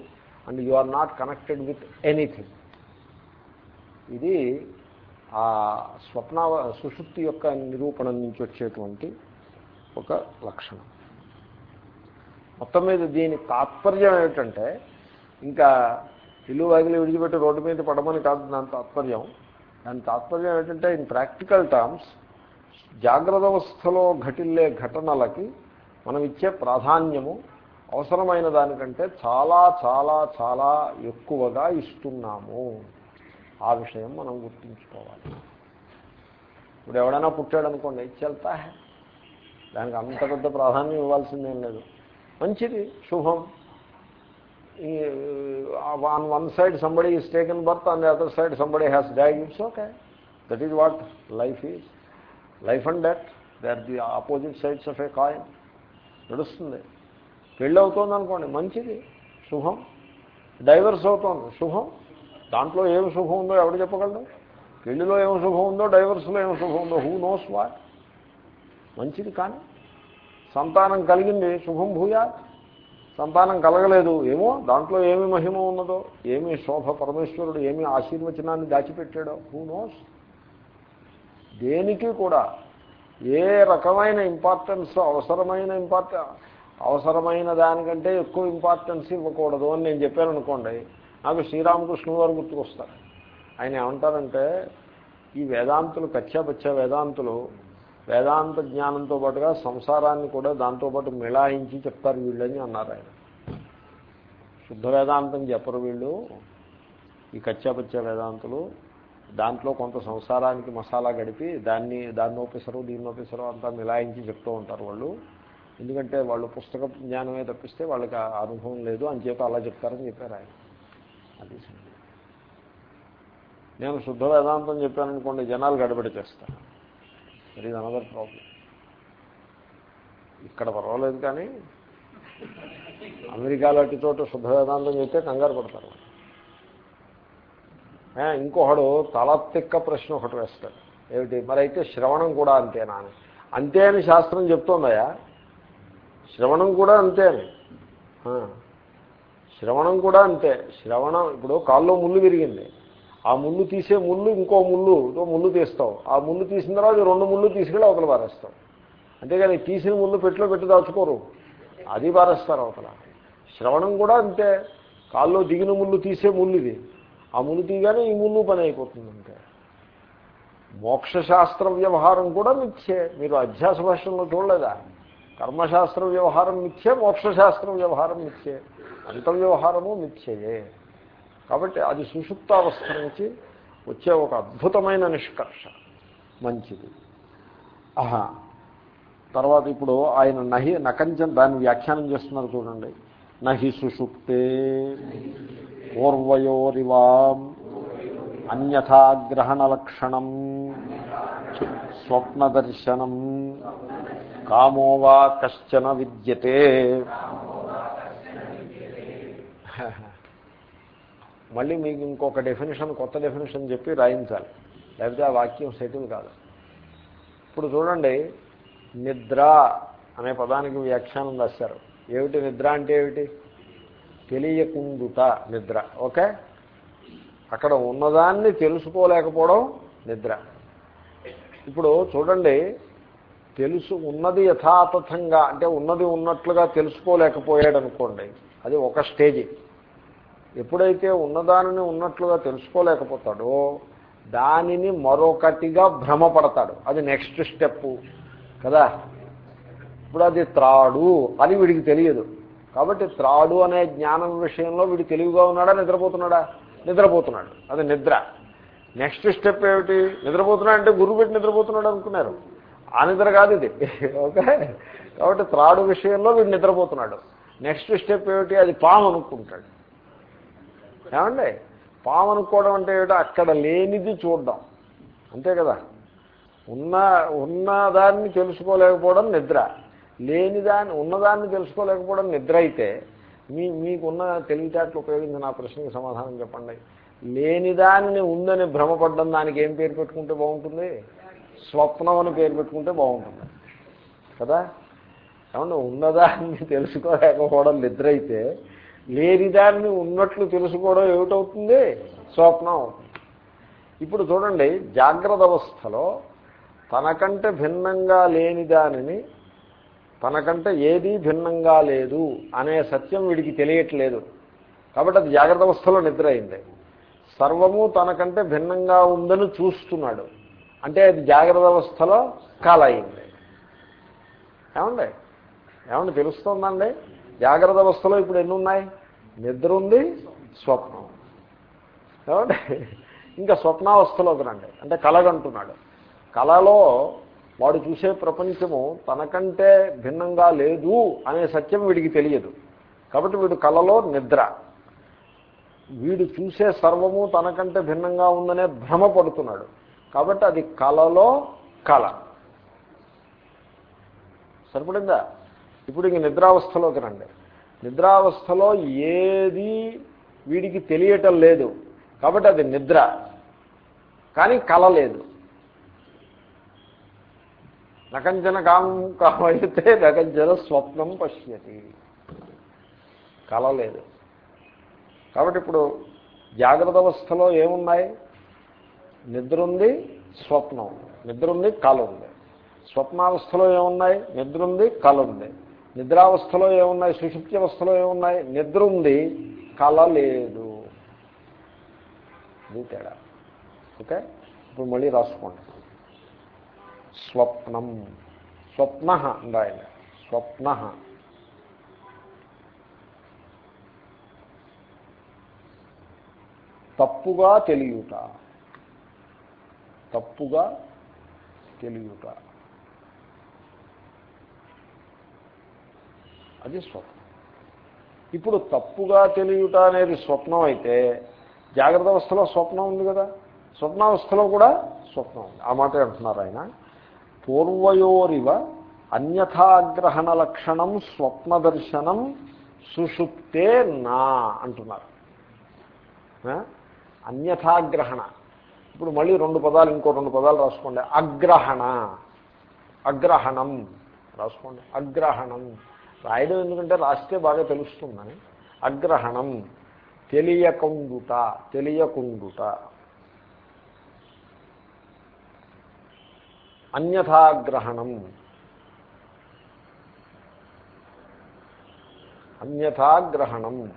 and you are not connected with anything ఇది ఆ స్వప్న సుశుద్ధి యొక్క నిరూపణ నుంచి వచ్చేటువంటి ఒక లక్షణం. మొత్తం మీద దీని తాత్పర్యం ఏమిటంటే ఇంకా ఇల్లు వాగిలి విడిచిపెట్టి రోడ్డు మీద పడమని కాదు దాని తాత్పర్యం. దాని తాత్పర్యం ఏంటంటే ఇన్ ప్రాక్టికల్ టర్మ్స్ జాగ్రత్త అవస్థలో ఘటిల్లే ఘటనలకి మనం ఇచ్చే ప్రాధాన్యము అవసరమైన దానికంటే చాలా చాలా చాలా ఎక్కువగా ఇస్తున్నాము. ఆ విషయం మనం గుర్తుంచుకోవాలి. ఇప్పుడు ఎవడైనా పుట్టాడనుకోండి ఇచ్చేళ్తా దానికి అంత పెద్ద ప్రాధాన్యం ఇవ్వాల్సిందేం లేదు. మంచిది శుభం. On one side somebody is taken birth on the other side somebody has died it's okay that is what life is life and death they are the opposite sides of a coin నడుస్తుంది. పెళ్ళి అవుతుంది అనుకోండి మంచిది శుభం. Divorce అవుతోంది శుభం. దాంట్లో ఏం శుభం ఉందో ఎవడు చెప్పగలడు? పెళ్ళిలో ఏం శుభం ఉందో డైవర్స్లో ఏం శుభం ఉందో హూ నోస్ వాట్ మంచిది కానీ సంతానం కలిగింది శుభం భూయా సంతానం కలగలేదు ఏమో దాంట్లో ఏమి మహిమ ఉన్నదో ఏమి శోభ పరమేశ్వరుడు ఏమి ఆశీర్వచనాన్ని దాచిపెట్టాడో హూ నోస్ దేనికి కూడా ఏ రకమైన ఇంపార్టెన్స్ అవసరమైన ఇంపార్ట అవసరమైన దానికంటే ఎక్కువ ఇంపార్టెన్స్ ఇవ్వకూడదు అని నేను చెప్పాను అనుకోండి నాకు శ్రీరామకృష్ణుడు వారు గుర్తుకొస్తారు. ఆయన ఏమంటారంటే ఈ వేదాంతులు కచ్చాపచ్చా వేదాంతులు వేదాంత జ్ఞానంతో పాటుగా సంసారాన్ని కూడా దాంతోపాటు మిళాయించి చెప్తారు వీళ్ళని అన్నారు ఆయన. శుద్ధ వేదాంతం చెప్పరు వీళ్ళు. ఈ కచ్చాపచ్చ వేదాంతులు దాంట్లో కొంత సంసారానికి మసాలా గడిపి దాన్ని దాన్ని ఒప్పిసరు దీన్ని ఒప్పిసరు అంతా మిలాయించి చెప్తూ ఉంటారు వాళ్ళు. ఎందుకంటే వాళ్ళు పుస్తక జ్ఞానమే తప్పిస్తే వాళ్ళకి అనుభవం లేదు. అని చెప్పి అలా చెప్తారని చెప్పారు ఆయన. అది నేను శుద్ధ వేదాంతం చెప్పాననుకోండి జనాలు గడబడి చేస్తాను దట్ ఇది అనదర్ ప్రాబ్లం ఇక్కడ పర్వాలేదు కానీ అమెరికా లాంటి చోట శుద్ధ వేదాంతం చెప్తే కంగారు పడతారు. ఇంకొకడు తల తిక్క ప్రశ్న ఒకటి వేస్తాడు. ఏమిటి? మరి అయితే శ్రవణం కూడా అంతేనా అని. అంతే అని శాస్త్రం చెప్తోందయా? శ్రవణం కూడా అంతే అని. శ్రవణం కూడా అంతే. శ్రవణం ఇప్పుడు కాల్లో ముళ్ళు విరిగింది. ఆ ముళ్ళు తీసే ముళ్ళు ఇంకో ముళ్ళు ముళ్ళు తీస్తావు. ఆ ముళ్ళు తీసిన తర్వాత రెండు ముళ్ళు తీసుకెళ్ళి అవతల పారేస్తావు. అంతేగాని తీసిన ముళ్ళు పెట్టిలో పెట్టి దాచుకోరు. అది పారేస్తారు అవతల. శ్రవణం కూడా అంతే. కాల్లో దిగిన ముళ్ళు తీసే ముళ్ళు ఇది. ఆ ముళ్ళు తీయగానే ఈ ముళ్ళు పని అయిపోతుంది అంతే. మోక్షశాస్త్ర వ్యవహారం కూడా మిథ్యే. మీరు అధ్యాస భాషల్లో చూడలేదా? కర్మశాస్త్ర వ్యవహారం మిథ్యే మోక్షశాస్త్ర వ్యవహారం మిథ్యే. అంత వ్యవహారము మిథ్యయే. కాబట్టి అది సుషుప్తావస్థ నుంచి వచ్చే ఒక అద్భుతమైన నిష్కర్ష. మంచిది. ఆహా. తర్వాత ఇప్పుడు ఆయన నహి నకంచం దాన్ని వ్యాఖ్యానం చేస్తున్నారు చూడండి. నహి సుషుప్తే పూర్వయోరివా అన్యథాగ్రహణ లక్షణం స్వప్నదర్శనం కామోవా కశ్చన విద్యతే. మళ్ళీ మీకు ఇంకొక డెఫినేషన్ కొత్త డెఫినేషన్ చెప్పి రాయించాలి. లేకపోతే ఆ వాక్యం సెటిల్ కాదు. ఇప్పుడు చూడండి నిద్ర అనే పదానికి వ్యాఖ్యానం రాశారు. ఏమిటి నిద్ర అంటే ఏమిటి? తెలియకుండుట నిద్ర. ఓకే? అక్కడ ఉన్నదాన్ని తెలుసుకోలేకపోవడం నిద్ర. ఇప్పుడు చూడండి తెలుసు ఉన్నది యథాతథంగా అంటే ఉన్నది ఉన్నట్లుగా తెలుసుకోలేకపోయాడు అనుకోండి అది ఒక స్టేజీ. ఎప్పుడైతే ఉన్నదానిని ఉన్నట్లుగా తెలుసుకోలేకపోతాడో దానిని మరొకటిగా భ్రమపడతాడు. అది నెక్స్ట్ స్టెప్ కదా? ఇప్పుడు అది త్రాడు అని వీడికి తెలియదు. కాబట్టి త్రాడు అనే జ్ఞానం విషయంలో వీడు తెలివిగా ఉన్నాడా నిద్రపోతున్నాడా? నిద్రపోతున్నాడు. అది నిద్ర. నెక్స్ట్ స్టెప్ ఏమిటి? నిద్రపోతున్నాడు అంటే గురువు పెట్టి నిద్రపోతున్నాడు అనుకున్నారు. ఆ నిద్ర కాదు ఇది. ఓకే? కాబట్టి త్రాడు విషయంలో వీడు నిద్రపోతున్నాడు. నెక్స్ట్ స్టెప్ ఏమిటి? అది పాము అనుకుంటాడు. ఏమండి? పాము అనుకోవడం అంటే ఏమిటో అక్కడ లేనిది చూడడం. అంతే కదా? ఉన్న ఉన్నదాన్ని తెలుసుకోలేకపోవడం నిద్ర. లేనిదాన్ని ఉన్నదాన్ని తెలుసుకోలేకపోవడం నిద్ర అయితే మీ మీకున్న తెలివితేటలు ఉపయోగించి నా ప్రశ్నకి సమాధానం చెప్పండి. లేనిదాన్ని ఉందని భ్రమపడ్డం దానికి ఏం పేరు పెట్టుకుంటే బాగుంటుంది? స్వప్నం అని పేరు పెట్టుకుంటే బాగుంటుంది. కదా? ఏమన్నా ఉన్నదాన్ని తెలుసుకోలేకపోవడం నిద్ర అయితే లేనిదాన్ని ఉన్నట్లు తెలుసుకోవడం ఏమిటవుతుంది? స్వప్నం. అవుతుంది ఇప్పుడు చూడండి జాగ్రత్త అవస్థలో తనకంటే భిన్నంగా లేని దానిని తనకంటే ఏదీ భిన్నంగా లేదు అనే సత్యం వీడికి తెలియట్లేదు. కాబట్టి అది జాగ్రత్త అవస్థలో నిద్ర అయింది సర్వము తనకంటే భిన్నంగా ఉందని చూస్తున్నాడు. అంటే అది జాగ్రత్త అవస్థలో కాల అయింది ఏమండి? ఏమండి తెలుస్తుందండి? జాగ్రత్త అవస్థలో ఇప్పుడు ఎన్ని ఉన్నాయి నిద్ర ఉంది స్వప్నం. కాబట్టి ఇంకా స్వప్నావస్థలోకి రండి. అంటే కలగంటున్నాడు కళలో వాడు చూసే ప్రపంచము తనకంటే భిన్నంగా లేదు అనే సత్యం వీడికి తెలియదు. కాబట్టి వీడు కళలో నిద్ర. వీడు చూసే సర్వము తనకంటే భిన్నంగా ఉందనే భ్రమ పడుతున్నాడు. కాబట్టి అది కళలో కళ. సరిపడిందా? ఇప్పుడు ఇంక నిద్రావస్థలోకి రండి. నిద్రావస్థలో ఏది వీడికి తెలియటం లేదు. కాబట్టి అది నిద్ర. కానీ కల లేదు. నకంచన కామం కామైతే నకంచన స్వప్నం పశ్యతి. కల లేదు. కాబట్టి ఇప్పుడు జాగ్రత్త అవస్థలో ఏమున్నాయి? నిద్ర ఉంది స్వప్నం నిద్ర ఉంది కళ ఉంది. స్వప్నావస్థలో ఏమున్నాయి? నిద్ర ఉంది కళ ఉంది. నిద్రావస్థలో ఏమున్నాయి సుషుప్తి అవస్థలో ఏమున్నాయి? నిద్ర ఉంది కళ లేదు. ఇది తేడా. ఓకే? ఇప్పుడు మళ్ళీ రాసుకోండి. స్వప్నం. స్వప్న అందాయన స్వప్న. తప్పుగా తెలియుట. తప్పుగా తెలియుట. అది స్వప్నం. ఇప్పుడు తప్పుగా తెలియుట అనేది స్వప్నం అయితే జాగ్రత్త అవస్థలో స్వప్నం ఉంది కదా. స్వప్నావస్థలో కూడా స్వప్నం ఉంది. ఆ మాట అంటున్నారు ఆయన. పూర్వయోరివ అన్యథాగ్రహణ లక్షణం స్వప్న దర్శనం సుషుప్తే నా అంటున్నారు. అన్యథాగ్రహణ. ఇప్పుడు మళ్ళీ రెండు పదాలు ఇంకో రెండు పదాలు రాసుకోండి. అగ్రహణ. అగ్రహణం. రాసుకోండి. అగ్రహణం. రాయడం ఎందుకంటే రాస్తే బాగా తెలుస్తుందని. అగ్రహణం తెలియకుండుట తెలియకుండుట. అన్యథాగ్రహణం. అన్యథాగ్రహణం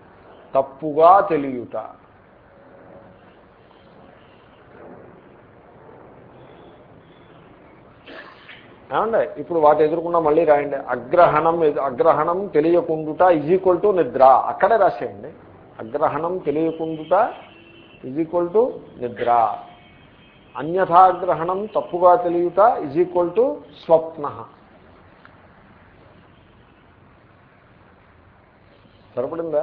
తప్పుగా తెలియుట. ఏమండి? ఇప్పుడు వాటి ఎదుర్కొన్నా మళ్ళీ రాయండి. అగ్రహణం అగ్రహణం తెలియకుండుట ఈజ్ ఈక్వల్ టు నిద్ర. అక్కడే రాసేయండి. అగ్రహణం తెలియకుండుట ఈజ్ ఈక్వల్ టు నిద్ర. అన్యథాగ్రహణం తప్పుగా తెలియుట ఈజ్ ఈక్వల్ టు స్వప్న. సరిపడిందా?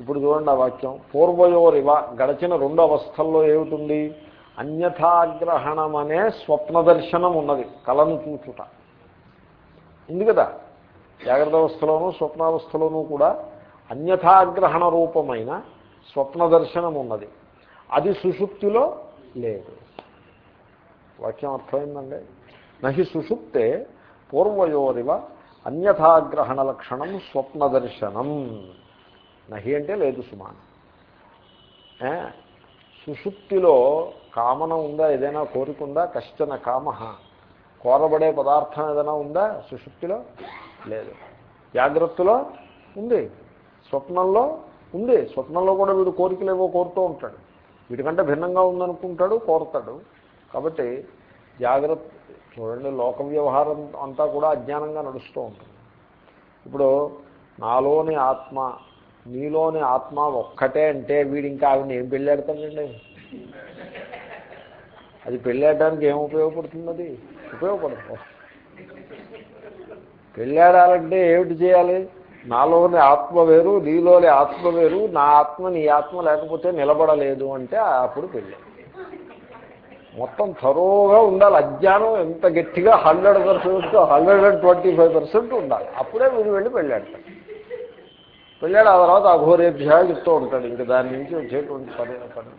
ఇప్పుడు చూడండి ఆ వాక్యం. పూర్వయోరివ గడచిన రెండు అవస్థల్లో ఏమిటి అన్యథాగ్రహణం అనే స్వప్న దర్శనం ఉన్నది కళను చూచుట. ఉంది కదా జాగ్రత్త అవస్థలోనూ స్వప్నావస్థలోనూ కూడా అన్యథాగ్రహణ రూపమైన స్వప్న దర్శనం ఉన్నది అది సుషుప్తిలో లేదు. వాక్యం అర్థమైందండి? నహి సుషుప్తే పూర్వయోరివ అన్యథాగ్రహణ లక్షణం స్వప్న దర్శనం నహి అంటే లేదు సుమాన్ సుషుప్తిలో కామన ఉందా ఏదైనా కోరిక ఉందా? కష్టన కామ. కోరబడే పదార్థం ఏదైనా ఉందా? సుషుప్తిలో? లేదు. జాగ్రత్తలో? ఉంది. స్వప్నంలో? ఉంది. స్వప్నంలో కూడా వీడు కోరికలు ఏవో కోరుతూ ఉంటాడు. వీటికంటే భిన్నంగా ఉందనుకుంటాడు కోరతాడు. కాబట్టి జాగ్రత్త చూడండి లోక వ్యవహారం అంతా కూడా అజ్ఞానంగా నడుస్తూ ఉంటుంది. ఇప్పుడు నాలోని ఆత్మ నీలోని ఆత్మ ఒక్కటే అంటే వీడు ఇంకా ఆవిడని ఏం పెళ్ళాడతాడండి అది పెళ్ళాడడానికి ఏం ఉపయోగపడుతుంది అది ఉపయోగపడదు. పెళ్ళాడాలంటే ఏమిటి చేయాలి? నాలోని ఆత్మ వేరు నీలోని ఆత్మ వేరు నా ఆత్మ నీ ఆత్మ లేకపోతే నిలబడలేదు అంటే అప్పుడు పెళ్ళి. మొత్తం థరోగా ఉండాలి. అజ్ఞానం ఎంత గట్టిగా hundred percent hundred and twenty five percent ఉండాలి. అప్పుడే వీడు వెళ్ళి పెళ్ళాడతాడు పెళ్ళాడు ఆ తర్వాత అఘోరేభ్యా చెప్తూ ఉంటాడు. ఇంకా దాని నుంచి వచ్చేటువంటి పని పని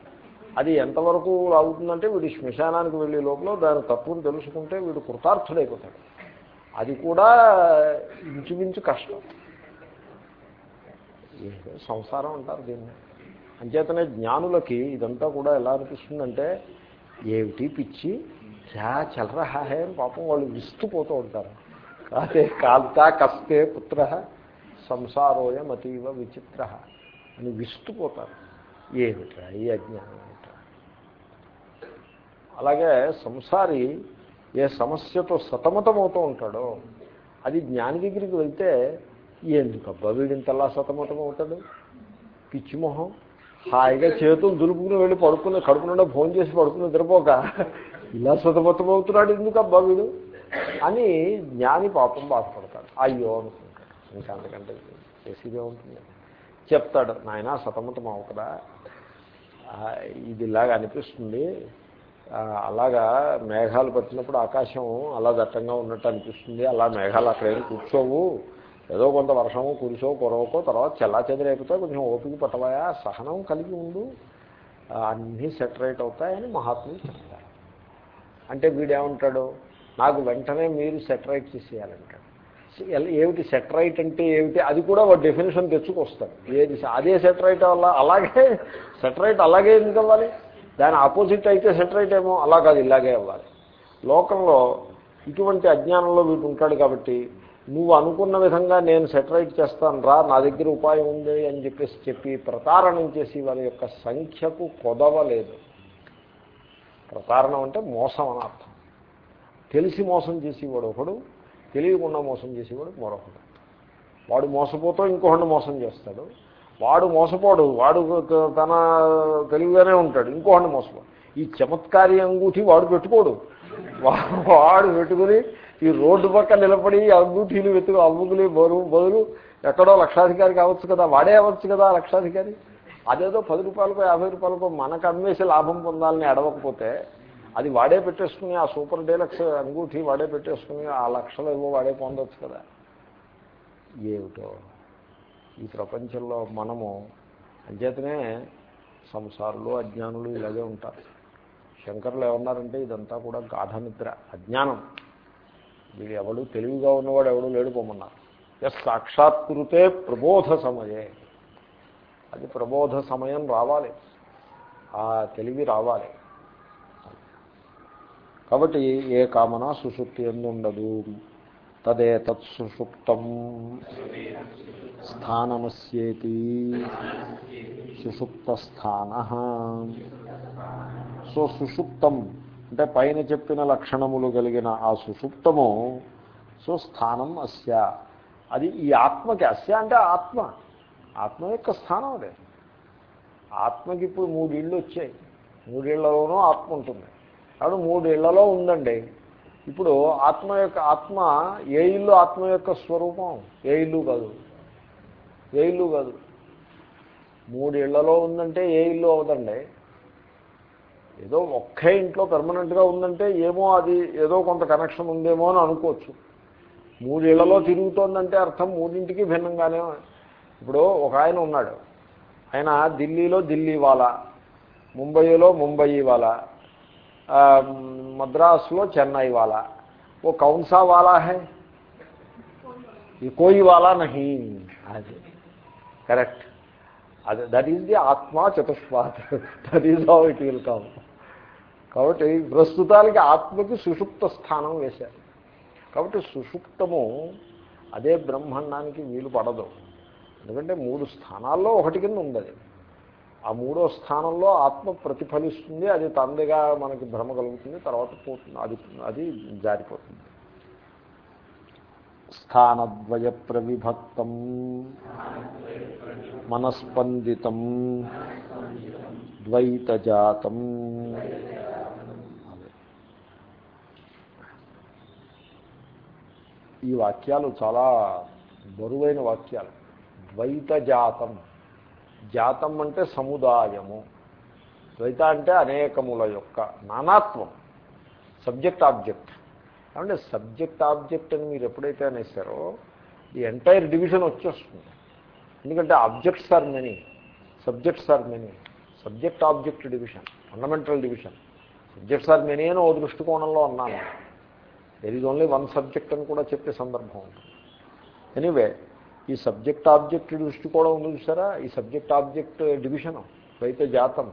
అది ఎంతవరకు అవుతుందంటే వీడు శ్మశానానికి వెళ్ళే లోపల దాని తప్పును తెలుసుకుంటే వీడు కృతార్థుడైపోతాడు. అది కూడా ఇంచుమించు కష్టం. సంసారం అంటారు దీన్ని. అంచేతనే జ్ఞానులకి ఇదంతా కూడా ఎలా అనిపిస్తుందంటే ఏమిటి పిచ్చి? చా చలర హే అని పాపం వాళ్ళు విస్తుపోతూ ఉంటారు. కాదే కాల్తా కస్తే పుత్ర సంసారోయం అతీవ విచిత్ర అని విస్తుపోతారు. ఏమిట్రా ఈ అజ్ఞానం? అలాగే సంసారి ఏ సమస్యతో సతమతమవుతూ ఉంటాడో అది జ్ఞాని దగ్గరికి వెళ్తే ఎందుకబ్బా వీడింతలా సతమతం అవుతాడు పిచ్చిమొహం హాయిగా చేతులు దులుపుకుని వెళ్ళి పడుకుని కడుపు నుండి ఫోన్ చేసి పడుకుని నిద్రపోక ఇలా సతమతం అవుతున్నాడు ఎందుకబ్బా వీడు? అని జ్ఞాని పాపం బాధపడతాడు. అయ్యో అనుకుంటాడు. ఇంకా అంతకంటే చేసేదే ఉంటుంది. చెప్తాడు నాయన సతమతం అవుకదా ఇది ఇలాగా అనిపిస్తుంది. అలాగా మేఘాలు పట్టినప్పుడు ఆకాశం అలా దట్టంగా ఉన్నట్టు అనిపిస్తుంది. అలా మేఘాలు అక్కడేమి కూర్చోవు. ఏదో కొంత వర్షము కురిసో కురవకో తర్వాత చెల్లా చెదిరైపోతే కొంచెం ఓపిక పట్టవాయా? సహనం కలిగి ఉండు. అన్నీ సెటరేట్ అవుతాయని మహాత్ములు చెప్తారు. అంటే వీడేమంటాడు? నాకు వెంటనే మీరు సెటరైట్ చేసేయాలంటాడు. ఏమిటి సెటరైట్ అంటే ఏమిటి? అది కూడా వాడు డెఫినేషన్ తెచ్చుకొస్తాడు. ఏది అదే సెటరైట్ వల్ల అలాగే సెటరైట్ అలాగే ఎందుకు అవ్వాలి? దాని ఆపోజిట్ అయితే సెటరైట్ ఏమో అలా కాదు ఇలాగే అవ్వాలి. లోకంలో ఇటువంటి అజ్ఞానంలో వీడు ఉంటాడు కాబట్టి నువ్వు అనుకున్న విధంగా నేను సెటరైట్ చేస్తాను రా నా దగ్గర ఉపాయం ఉంది అని చెప్పేసి చెప్పి ప్రతారణం చేసి వారి యొక్క సంఖ్యకు కొదవలేదు. ప్రతారణం అంటే మోసం అని అర్థం. తెలిసి మోసం చేసేవాడు ఒకడు తెలియకుండా మోసం చేసేవాడు మరొకడు. వాడు మోసపోతూ ఇంకొకడు మోసం చేస్తాడు. వాడు మోసపోడు వాడు తన తెలివిగానే ఉంటాడు ఇంకోవాడిని మోసపోడు. ఈ చమత్కారి అంగూఠి వాడు పెట్టుకోడు. వాడు పెట్టుకుని ఈ రోడ్డు పక్క నిలబడి అంగూఠీలు వెతుకు అమ్ముకుని బరువు బదులు ఎక్కడో లక్షాధికారి కావచ్చు కదా వాడే అవ్వచ్చు కదా లక్షాధికారి. అదేదో పది రూపాయలకో యాభై రూపాయలకో మనకు అమ్మేసి లాభం పొందాలని అడవకపోతే అది వాడే పెట్టేసుకుని ఆ సూపర్ డీలక్స్ అంగూఠి వాడే పెట్టేసుకుని ఆ లక్షలు ఏవో వాడే పొందొచ్చు కదా. ఏమిటో? ఈ ప్రపంచంలో మనము అంచేతనే సంసారులు అజ్ఞానులు ఇలాగే ఉంటారు. శంకరులు ఏమన్నారంటే ఇదంతా కూడా గాఢనిద్ర అజ్ఞానం. వీడు ఎవడు తెలివిగా ఉన్నవాడు ఎవడు లేడుకోమన్నారు ఎస్ సాక్షాత్కృతే ప్రబోధ సమయే. అది ప్రబోధ సమయం రావాలి. ఆ తెలివి రావాలి. కాబట్టి ఏ కామన సుశుక్తి ఎందుండదు తదే తత్సుషుప్తం స్థానమస్యేతి సుషుప్తస్థాన. సో సుషుప్తం అంటే పైన చెప్పిన లక్షణములు కలిగిన ఆ సుషుప్తము సో స్థానం అస్య. అది ఈ ఆత్మకి అస్య అంటే ఆత్మ. ఆత్మ యొక్క స్థానం అదే. ఆత్మకి ఇప్పుడు మూడిళ్ళు వచ్చాయి. మూడేళ్ళలోనూ ఆత్మ ఉంటుంది. కాబట్టి మూడేళ్ళలో ఉందండి. ఇప్పుడు ఆత్మ యొక్క ఆత్మ ఏ ఇల్లు ఆత్మ యొక్క స్వరూపం? ఏ ఇల్లు కాదు. ఏ ఇల్లు కాదు. మూడేళ్ళలో ఉందంటే ఏ ఇల్లు అవదండి? ఏదో ఒక్కే ఇంట్లో పెర్మనెంట్గా ఉందంటే ఏమో అది ఏదో కొంత కనెక్షన్ ఉందేమో అని అనుకోవచ్చు. మూడేళ్ళలో తిరుగుతోందంటే అర్థం మూడింటికి భిన్నంగానే ఇప్పుడు ఒక ఆయన ఉన్నాడు. ఆయన ఢిల్లీలో ఢిల్లీ వాలా. ముంబైలో ముంబయి వాలా. మద్రాసులో చెన్నై వాలా. ఓ కౌన్సా వాలా హై? ఈ కోయి వాలా నహి. అది. కరెక్ట్. అది that is the atma chatushpat that is how it will come కాబట్టి ప్రస్తుతానికి ఆత్మకి సుషుప్త స్థానం వేశారు. కాబట్టి సుషుప్తము అదే బ్రహ్మాండానికి వీలు పడదు. ఎందుకంటే మూడు స్థానాల్లో ఒకటి కింద ఉంది అది ఆ మూడో స్థానంలో ఆత్మ ప్రతిఫలిస్తుంది అది తండ్రిగా మనకి భ్రమ కలుగుతుంది తర్వాత పోతుంది అది అది జారిపోతుంది. స్థానద్వయ ప్రవిభక్తం మనస్పందితం ద్వైతజాతం. ఈ వాక్యాలు చాలా బరువైన వాక్యాలు. ద్వైత జాతం అంటే సముదాయము. ద్వైత అంటే అనేకముల యొక్క నానాత్వం. Subject object. అంటే సబ్జెక్ట్ ఆబ్జెక్ట్ అని మీరు ఎప్పుడైతే అనేసారో ఈ ఎంటైర్ డివిజన్ వచ్చేస్తుంది. ఎందుకంటే objects are many subjects are many. Subject object division fundamental division. Subjects are many అని ఓ దృష్టికోణంలో అన్నాను. There is only one subject అని కూడా చెప్పే సందర్భం ఉంటుంది. ఎనీవే ఈ సబ్జెక్ట్ ఆబ్జెక్ట్ కూడా ఉంది చూసారా? ఈ సబ్జెక్ట్ ఆబ్జెక్ట్ డివిజను ద్వైత జాతం.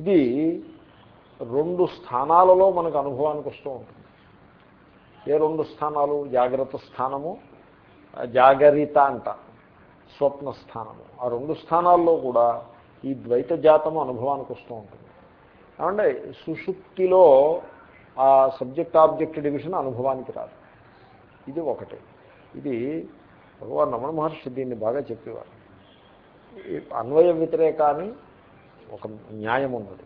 ఇది రెండు స్థానాలలో మనకు అనుభవానికి వస్తూ ఉంటుంది. ఏ రెండు స్థానాలు? జాగ్రత్త స్థానము జాగరిత అంట స్వప్న స్థానము. ఆ రెండు స్థానాల్లో కూడా ఈ ద్వైత జాతము అనుభవానికి వస్తూ ఉంటుంది. ఏమంటే సుషుప్తిలో ఆ సబ్జెక్ట్ ఆబ్జెక్ట్ డివిజన్ అనుభవానికి రాదు. ఇది ఒకటి. ఇది భగవాన్ రమణ మహర్షి దీన్ని బాగా చెప్పేవారు. అన్వయ వ్యతిరేకాన్ని ఒక న్యాయం ఉన్నది.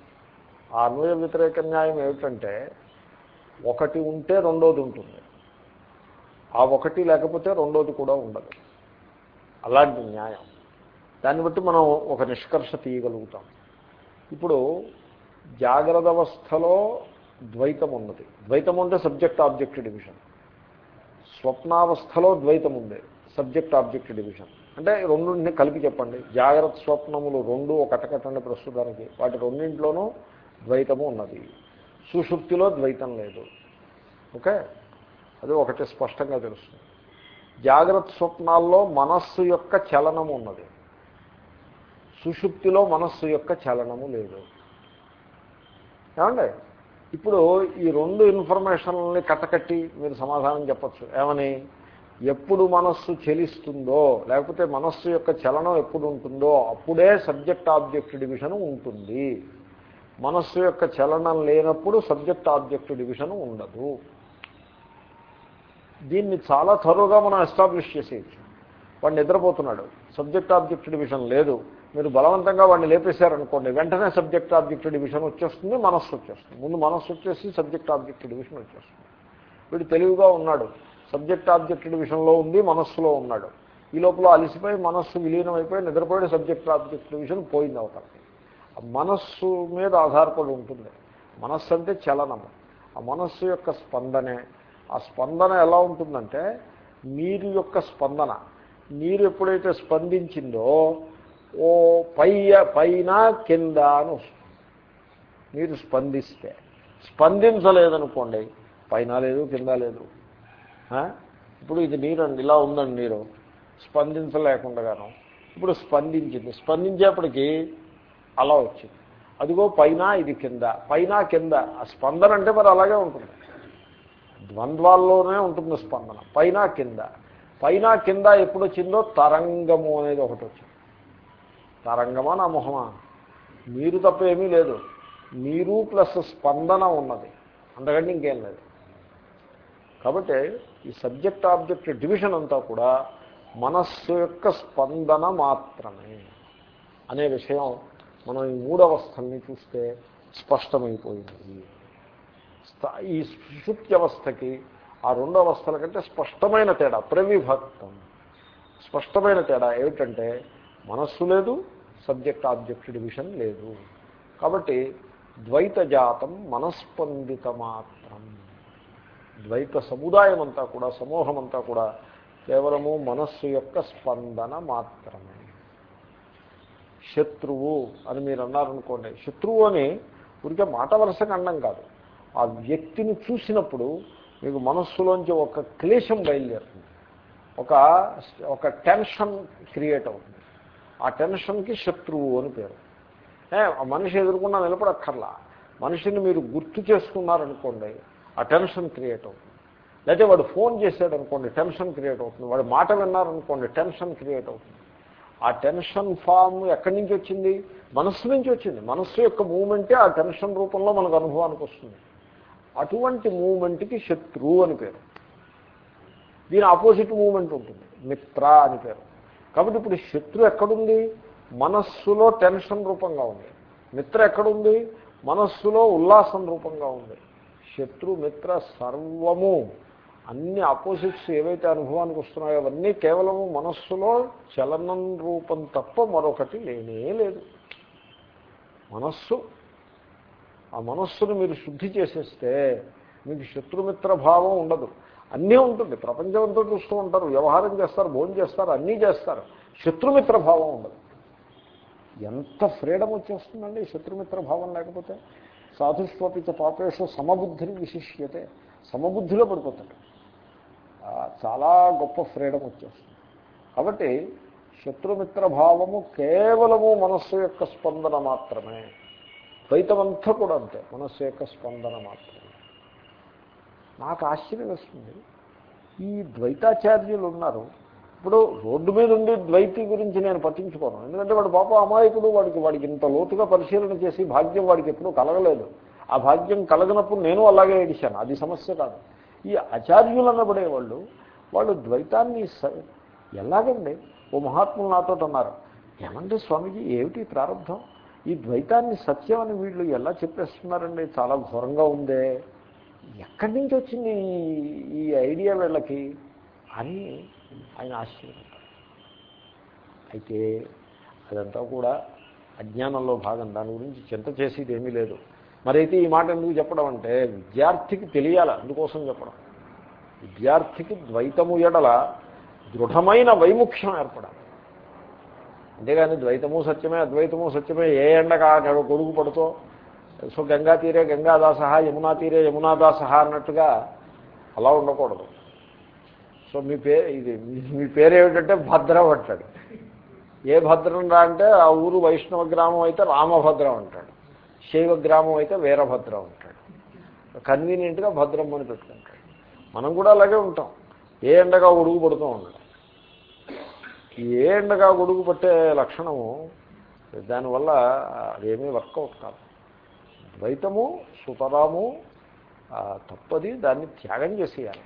ఆ అన్వయ వ్యతిరేక న్యాయం ఏమిటంటే ఒకటి ఉంటే రెండోది ఉంటుంది. ఆ ఒకటి లేకపోతే రెండోది కూడా ఉండదు. అలాంటి న్యాయం. దాన్ని బట్టి మనం ఒక నిష్కర్ష తీయగలుగుతాం. ఇప్పుడు జాగ్రత్త అవస్థలో ద్వైతం ఉన్నది. ద్వైతం ఉంటే సబ్జెక్ట్ ఆబ్జెక్ట్ డివిజన్. స్వప్నావస్థలో ద్వైతం ఉంది. Subject object division. అంటే రెండింటిని కలిపి చెప్పండి. జాగ్రత్త స్వప్నములు రెండు ఒకటకటండి ప్రస్తుతానికి. వాటి రెండింటిలోనూ ద్వైతము ఉన్నది. సుషుప్తిలో ద్వైతం లేదు. ఓకే? అది ఒకటి స్పష్టంగా తెలుస్తుంది. జాగ్రత్త స్వప్నాల్లో మనస్సు యొక్క చలనము ఉన్నది. సుషుప్తిలో మనస్సు యొక్క చలనము లేదు. ఏమండి? ఇప్పుడు ఈ రెండు ఇన్ఫర్మేషన్ని కట్టకట్టి మీరు సమాధానం చెప్పచ్చు. ఏమని? ఎప్పుడు మనస్సు చెలిస్తుందో లేకపోతే మనస్సు యొక్క చలనం ఎప్పుడు ఉంటుందో అప్పుడే సబ్జెక్ట్ ఆబ్జెక్ట్ డివిజన్ ఉంటుంది. మనస్సు యొక్క చలనం లేనప్పుడు సబ్జెక్ట్ ఆబ్జెక్ట్ డివిజన్ ఉండదు. దీన్ని చాలా త్వరగా మనం ఎస్టాబ్లిష్ చేసేయచ్చు. వాడు నిద్రపోతున్నాడు. సబ్జెక్ట్ ఆబ్జెక్ట్ డివిజన్ లేదు. మీరు బలవంతంగా వాడిని లేపేశారనుకోండి వెంటనే సబ్జెక్ట్ ఆబ్జెక్ట్ డివిజన్ వచ్చేస్తుంది మనస్సు వచ్చేస్తుంది. ముందు మనస్సు వచ్చేసి సబ్జెక్ట్ ఆబ్జెక్ట్ డివిజన్ వచ్చేస్తుంది. వీడు తెలివిగా ఉన్నాడు. సబ్జెక్ట్ ఆబ్జెక్ట్ విషయంలో ఉంది మనస్సులో ఉన్నాడు. ఈ లోపల అలిసిపోయి మనస్సు విలీనం అయిపోయి నిద్రపోయి సబ్జెక్ట్ ఆబ్జెక్ట్ విషయం పోయింది అవతలకి మనస్సు మీద ఆధారపడి ఉంటుంది. మనస్సు అంటే చలనము. ఆ మనస్సు యొక్క స్పందనే. ఆ స్పందన ఎలా ఉంటుందంటే నీరు యొక్క స్పందన. నీరు ఎప్పుడైతే స్పందించిందో ఓ పై పైన కింద అని వస్తుంది. మీరు స్పందిస్తే. స్పందించలేదనుకోండి పైన లేదు కింద లేదు. ఇప్పుడు ఇది నీరు అండి ఇలా ఉందండి నీరు. స్పందించలేకుండాను ఇప్పుడు స్పందించింది. స్పందించేప్పటికీ అలా వచ్చింది. అదిగో పైన ఇది కింద. పైన కింద. ఆ స్పందన అంటే మరి అలాగే ఉంటుంది. ద్వంద్వాల్లోనే ఉంటుంది స్పందన. పైన కింద. పైన కింద ఎప్పుడు వచ్చిందో తరంగము అనేది ఒకటి వచ్చింది. తరంగమా నా మొహమా? నీరు తప్ప ఏమీ లేదు. నీరు ప్లస్ స్పందన ఉన్నది. అంతకంటే ఇంకేం లేదు. కాబట్టి ఈ సబ్జెక్ట్ ఆబ్జెక్ట్ డివిజన్ అంతా కూడా మనస్సు యొక్క స్పందన మాత్రమే అనే విషయం మనం ఈ మూడవస్థల్ని చూస్తే స్పష్టమైపోయింది. ఈ సుషుప్తి ఆ రెండవస్థల కంటే స్పష్టమైన తేడా ప్రవిభక్తం. స్పష్టమైన తేడా ఏమిటంటే మనస్సు లేదు సబ్జెక్ట్ ఆబ్జెక్ట్ డివిజన్ లేదు. కాబట్టి ద్వైత జాతం మనస్పందిత మాత్రం ద్వైత సముదాయం అంతా కూడా సమూహం అంతా కూడా కేవలము మనస్సు యొక్క స్పందన మాత్రమే. శత్రువు అని మీరు అన్నారనుకోండి శత్రువు అని ఊరికే మాట వరుసగా అనడం కాదు. ఆ వ్యక్తిని చూసినప్పుడు మీకు మనస్సులోంచి ఒక క్లేశం బయలుదేరుతుంది. ఒక ఒక టెన్షన్ క్రియేట్ అవుతుంది. ఆ టెన్షన్కి శత్రువు అని పేరు. ఆ మనిషి ఎదుర్కొన్నా నిలబడక్కర్లా. మనిషిని మీరు గుర్తు చేసుకున్నారనుకోండి ఆ టెన్షన్ క్రియేట్ అవుతుంది. లేకపోతే వాడు ఫోన్ చేశాడు అనుకోండి టెన్షన్ క్రియేట్ అవుతుంది. వాడు మాట విన్నారనుకోండి టెన్షన్ క్రియేట్ అవుతుంది. ఆ టెన్షన్ ఫామ్ ఎక్కడి నుంచి వచ్చింది? మనస్సు నుంచి వచ్చింది. మనస్సు యొక్క మూమెంటే ఆ టెన్షన్ రూపంలో మనకు అనుభవానికి వస్తుంది. అటువంటి మూమెంట్కి శత్రువు అని పేరు. దీని ఆపోజిట్ మూమెంట్ ఉంటుంది. మిత్ర అని పేరు. కాబట్టి ఇప్పుడు శత్రు ఎక్కడుంది? మనస్సులో టెన్షన్ రూపంగా ఉంది. మిత్ర ఎక్కడుంది? మనస్సులో ఉల్లాసం రూపంగా ఉంది. శత్రు మిత్ర సర్వము. అన్ని ఆపోజిట్స్ ఏవైతే అనుభవానికి వస్తున్నాయో అవన్నీ కేవలము మనస్సులో చలనం రూపం తప్ప మరొకటి లేనే లేదు. మనస్సు. ఆ మనస్సును మీరు శుద్ధి చేసేస్తే మీకు శత్రుమిత్ర భావం ఉండదు. అన్నీ ఉంటుంది. ప్రపంచమంతా చూస్తూ ఉంటారు. వ్యవహారం చేస్తారు భోజనం చేస్తారు అన్నీ చేస్తారు. శత్రుమిత్ర భావం ఉండదు. ఎంత ఫ్రీడమ్ వచ్చేస్తుందండి శత్రుమిత్ర భావం లేకపోతే? సాధుష్వపిత పాపేషు సమబుద్ధిని విశిష్యతే. సమబుద్ధిలో పడిపోతాడు. చాలా గొప్ప ఫ్రీడమ్ వచ్చేస్తుంది. కాబట్టి శత్రుమిత్ర భావము కేవలము మనస్సు యొక్క స్పందన మాత్రమే. ద్వైతమంతా కూడా అంతే మనస్సు యొక్క స్పందన మాత్రమే. నాకు ఆశ్చర్యం వస్తుంది. ఈ ద్వైతాచార్యులు ఉన్నారు. ఇప్పుడు రోడ్డు మీద ఉండి ద్వైతి గురించి నేను పట్టించుకోను. ఎందుకంటే వాడు పాప అమాయకుడు వాడికి వాడికి ఇంత లోతుగా పరిశీలన చేసి భాగ్యం వాడికి ఎప్పుడూ కలగలేదు. ఆ భాగ్యం కలగనప్పుడు నేను అలాగే ఏడిశాను. అది సమస్య కాదు. ఈ ఆచార్యులు అనబడేవాళ్ళు వాళ్ళు ద్వైతాన్ని స- ఎలాగండి? ఓ మహాత్ములు నాతో అన్నారు ఏమంటే స్వామీజీ ఏమిటి ప్రారంభం? ఈ ద్వైతాన్ని సత్యం అని వీళ్ళు ఎలా చెప్పేస్తున్నారండి? చాలా ఘోరంగా ఉందే. ఎక్కడి నుంచి వచ్చింది ఈ- ఈ ఐడియా వీళ్ళకి? అని ఆయన ఆశ్చర్యపడ్డాడు అయితే అదంతా కూడా అజ్ఞానంలో భాగం. దాని గురించి చింత చేసేది ఏమీ లేదు. మరైతే ఈ మాట ఎందుకు చెప్పడం అంటే విద్యార్థికి తెలియాలి అందుకోసం చెప్పడం. విద్యార్థికి ద్వైతము ఎడల దృఢమైన వైముఖ్యం ఏర్పడాలి. అంతేగాని ద్వైతము సత్యమే అద్వైతము సత్యమే ఏ ఎండక ఆ గొడుగు పడుతో సో గంగా తీరే గంగాదాసహ యమునా తీరే యమునాదాసహ అన్నట్టుగా అలా ఉండకూడదు. సో మీ పేరు ఇది మీ- పేరు ఏమిటంటే భద్రం అంటాడు. ఏ భద్రం రా అంటే ఆ ఊరు వైష్ణవ గ్రామం అయితే రామభద్రం అంటాడు. శైవ గ్రామం అయితే వీరభద్రం అంటాడు. కన్వీనియంట్గా భద్రం అని పెట్టుకుంటాడు. మనం కూడా అలాగే ఉంటాం. ఏ ఎండగా ఉడుగు పడుతూ ఉండడం. ఏ ఎండగా గొడుగు పట్టే లక్షణము దానివల్ల అదేమీ వర్కౌట్ కాదు. ద్వైతము సుతరాము తప్పది దాన్ని త్యాగం చేసేయాలి.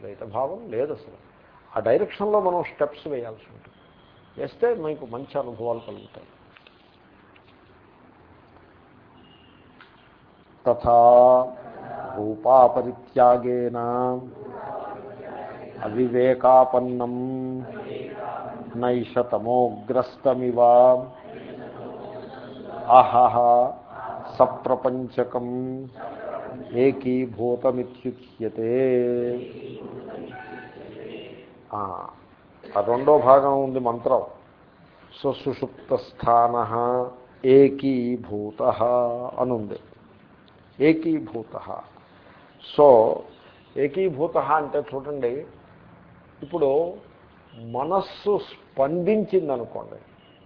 ద్వైతభావం లేదు అసలు. ఆ డైరెక్షన్లో మనం స్టెప్స్ వేయాల్సి ఉంటుంది. వేస్తే మీకు మంచి అనుభవాలు కలుగుతాయి. తథా రూపాపరిత్యాగేన అవివేకాపన్నం నైషతమోగ్రస్తమివ అహహ సప్రపంచకం ఏకీభూతమిత్యుచ్యతే. ఆ రెండో భాగం ఉంది మంత్రం. స్వసుషుప్తస్థాన ఏకీభూత అనుంది. ఏకీభూత. సో ఏకీభూత అంటే చూడండి ఇప్పుడు మనస్సు స్పందించింది అనుకోండి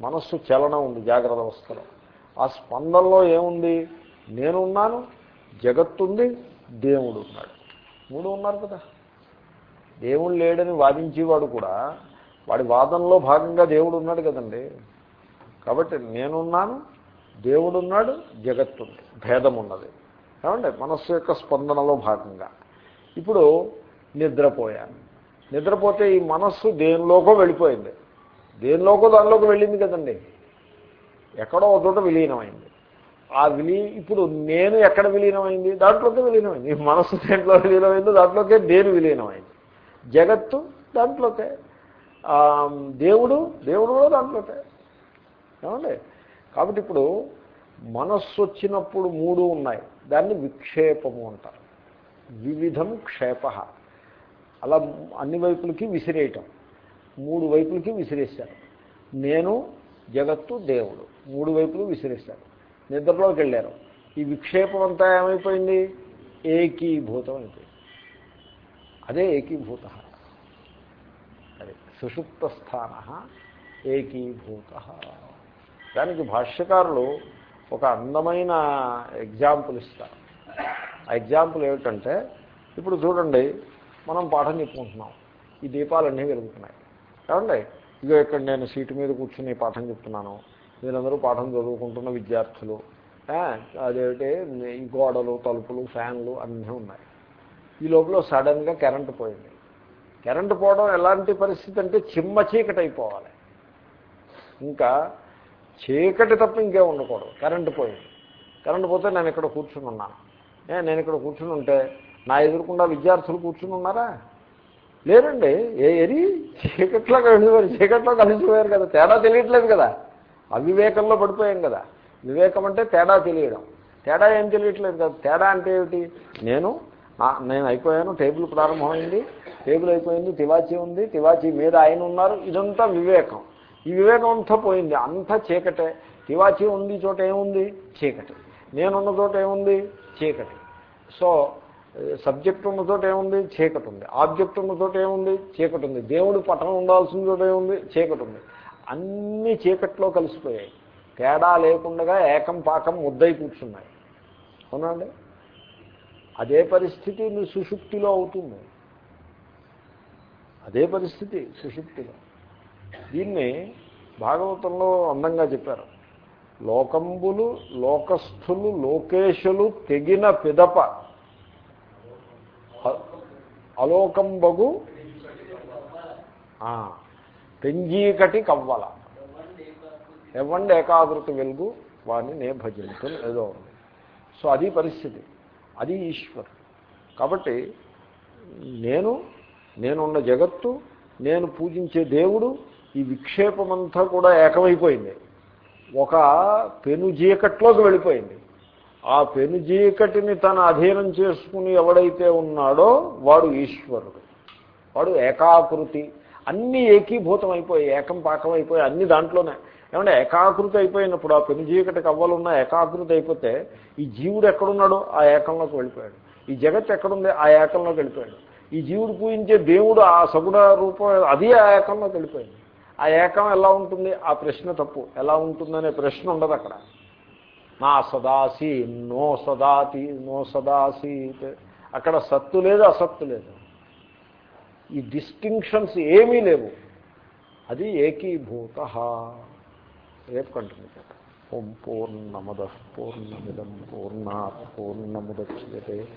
మనస్సు చలనం ఉంది జాగ్రత్త అవస్థలో. ఆ స్పందనలో ఏముంది? నేనున్నాను జగత్తుంది దేవుడు ఉన్నాడు. మూడు ఉన్నారు కదా. దేవుడు లేడని వాదించేవాడు కూడా వాడి వాదనలో భాగంగా దేవుడు ఉన్నాడు కదండి. కాబట్టి నేనున్నాను దేవుడున్నాడు జగత్తుంది భేదం ఉన్నది ఏమండి? మనస్సు యొక్క స్పందనలో భాగంగా. ఇప్పుడు నిద్రపోయాను నిద్రపోతే ఈ మనస్సు దేనిలోకో వెళ్ళిపోయింది. దేనిలోకో దానిలోకి వెళ్ళింది కదండి. ఎక్కడో ఒక చోట విలీనమైంది. ఆ విలీ ఇప్పుడు నేను ఎక్కడ విలీనమైంది? దాంట్లోకే విలీనమైంది. మనసు మనస్సు దేంట్లో విలీనమైందో దాంట్లోకే నేను విలీనమైంది. జగత్తు దాంట్లోకే. దేవుడు దేవుడు కూడా దాంట్లోకే. ఏమండి? కాబట్టి ఇప్పుడు మనస్సు వచ్చినప్పుడు మూడు ఉన్నాయి. దాన్ని విక్షేపము అంటారు. వివిధం క్షేప. అలా అన్ని వైపులకి విసిరేయటం. మూడు వైపులకి విసిరేశారు. నేను జగత్తు దేవుడు. మూడు వైపులు విసిరేశారు. నిద్రలోకి వెళ్ళారు. ఈ విక్షేపం అంతా ఏమైపోయింది? ఏకీభూతం అయిపోయింది. అదే ఏకీభూత. అదే సుషుప్త స్థాన ఏకీభూత. దానికి భాష్యకారులు ఒక అందమైన ఎగ్జాంపుల్ ఇస్తారు. ఆ ఎగ్జాంపుల్ ఏమిటంటే ఇప్పుడు చూడండి మనం పాఠం చెప్పుకుంటున్నాం. ఈ దీపాలన్నీ వెలుగుతున్నాయి. ఏమండి? ఇగో ఇక్కడ నేను సీటు మీద కూర్చుని పాఠం చెప్తున్నాను. మీరందరూ పాఠం చదువుకుంటున్న విద్యార్థులు. అదేమిటి? గోడలు తలుపులు ఫ్యాన్లు అన్నీ ఉన్నాయి. ఈ లోపల సడన్గా కరెంటు పోయింది. కరెంటు పోవడం ఎలాంటి పరిస్థితి అంటే చిమ్మ చీకటి అయిపోవాలి ఇంకా చీకటి తప్ప ఇంకే ఉండకూడదు. కరెంటు పోయింది. కరెంటు పోతే నేను ఇక్కడ కూర్చుని ఉన్నాను నేను ఇక్కడ కూర్చుని ఉంటే నా ఎదురుకుండా విద్యార్థులు కూర్చుని ఉన్నారా? లేదండి. ఏ ఎరి చీకట్లో కలిసిపోయారు చీకట్లో కలిసిపోయారు కదా. తేడా తెలియట్లేదు కదా. అవివేకంలో పడిపోయాం కదా. వివేకం అంటే తేడా తెలియడం. తేడా ఏం తెలియట్లేదు కదా. తేడా అంటే ఏమిటి? నేను నేను అయిపోయాను టేబుల్ ప్రారంభమైంది టేబుల్ అయిపోయింది తివాచీ ఉంది తివాచీ మీద ఆయన ఉన్నారు ఇదంతా వివేకం. ఈ వివేకం అంతా పోయింది. అంతా చీకటే. తివాచీ ఉంది చోట ఏముంది? చీకటి. నేనున్న చోట ఏముంది? చీకటి. సో సబ్జెక్ట్ ఉన్న చోట ఏముంది? చీకటి ఉంది. ఆబ్జెక్ట్ ఉన్న చోట ఏముంది? చీకటి ఉంది. దేవుడు పట్టణం ఉండాల్సిన చోట ఏముంది? చీకటి ఉంది. అన్ని చీకట్లో కలిసిపోయాయి. తేడా లేకుండా ఏకం పాకం ముద్దై కూర్చున్నాయి. అవునండి? అదే పరిస్థితి మీ సుషుప్తిలో అవుతుంది. అదే పరిస్థితి సుషుప్తిలో. దీన్ని భాగవతంలో అందంగా చెప్పారు. లోకంబులు లోకస్థులు లోకేశులు తెగిన పిదప. అలోకంబగు పెంజీకటి కవ్వల. ఎవ్వండి ఏకాగ్రత వెలుగు వాడిని నే భజించం ఏదో ఉంది. సో అది పరిస్థితి. అది ఈశ్వరుడు కాబట్టి నేను నేనున్న జగత్తు నేను పూజించే దేవుడు ఈ విక్షేపమంతా కూడా ఏకమైపోయింది. ఒక పెను చీకట్లోకి వెళ్ళిపోయింది. ఆ పెను చీకటిని తన అధీనం చేసుకుని ఎవడైతే ఉన్నాడో వాడు ఈశ్వరుడు. వాడు ఏకాకృతి. అన్నీ ఏకీభూతం అయిపోయి ఏకం పాకం అయిపోయి అన్ని దాంట్లోనే. ఏమంటే ఏకాకృతి అయిపోయినప్పుడు ఆ పెను చీకటికి అవ్వాలన్న ఏకాకృతి అయిపోతే ఈ జీవుడు ఎక్కడున్నాడో? ఆ ఏకంలోకి వెళ్ళిపోయాడు. ఈ జగత్ ఎక్కడుంది? ఆ ఏకంలోకి వెళ్ళిపోయాడు. ఈ జీవుడు పూజించే దేవుడు ఆ సగుణ రూపం అది ఆ ఏకంలోకి వెళ్ళిపోయింది. ఆ ఏకం ఎలా ఉంటుంది? ఆ ప్రశ్న తప్పు. ఎలా ఉంటుందనే ప్రశ్న ఉండదు అక్కడ. నా సదాసి నో సదాతి నో సదాసీ అక్కడ సత్తు లేదు అసత్తు లేదు. ఈ డిస్టింక్షన్స్ ఏమీ లేవు. అది ఏకీభూత. రేపు కంటిన్యూ చేద్దాం. ఓం పూర్ణమద పూర్ణమిదం పూర్ణా పూర్ణముద్యతే.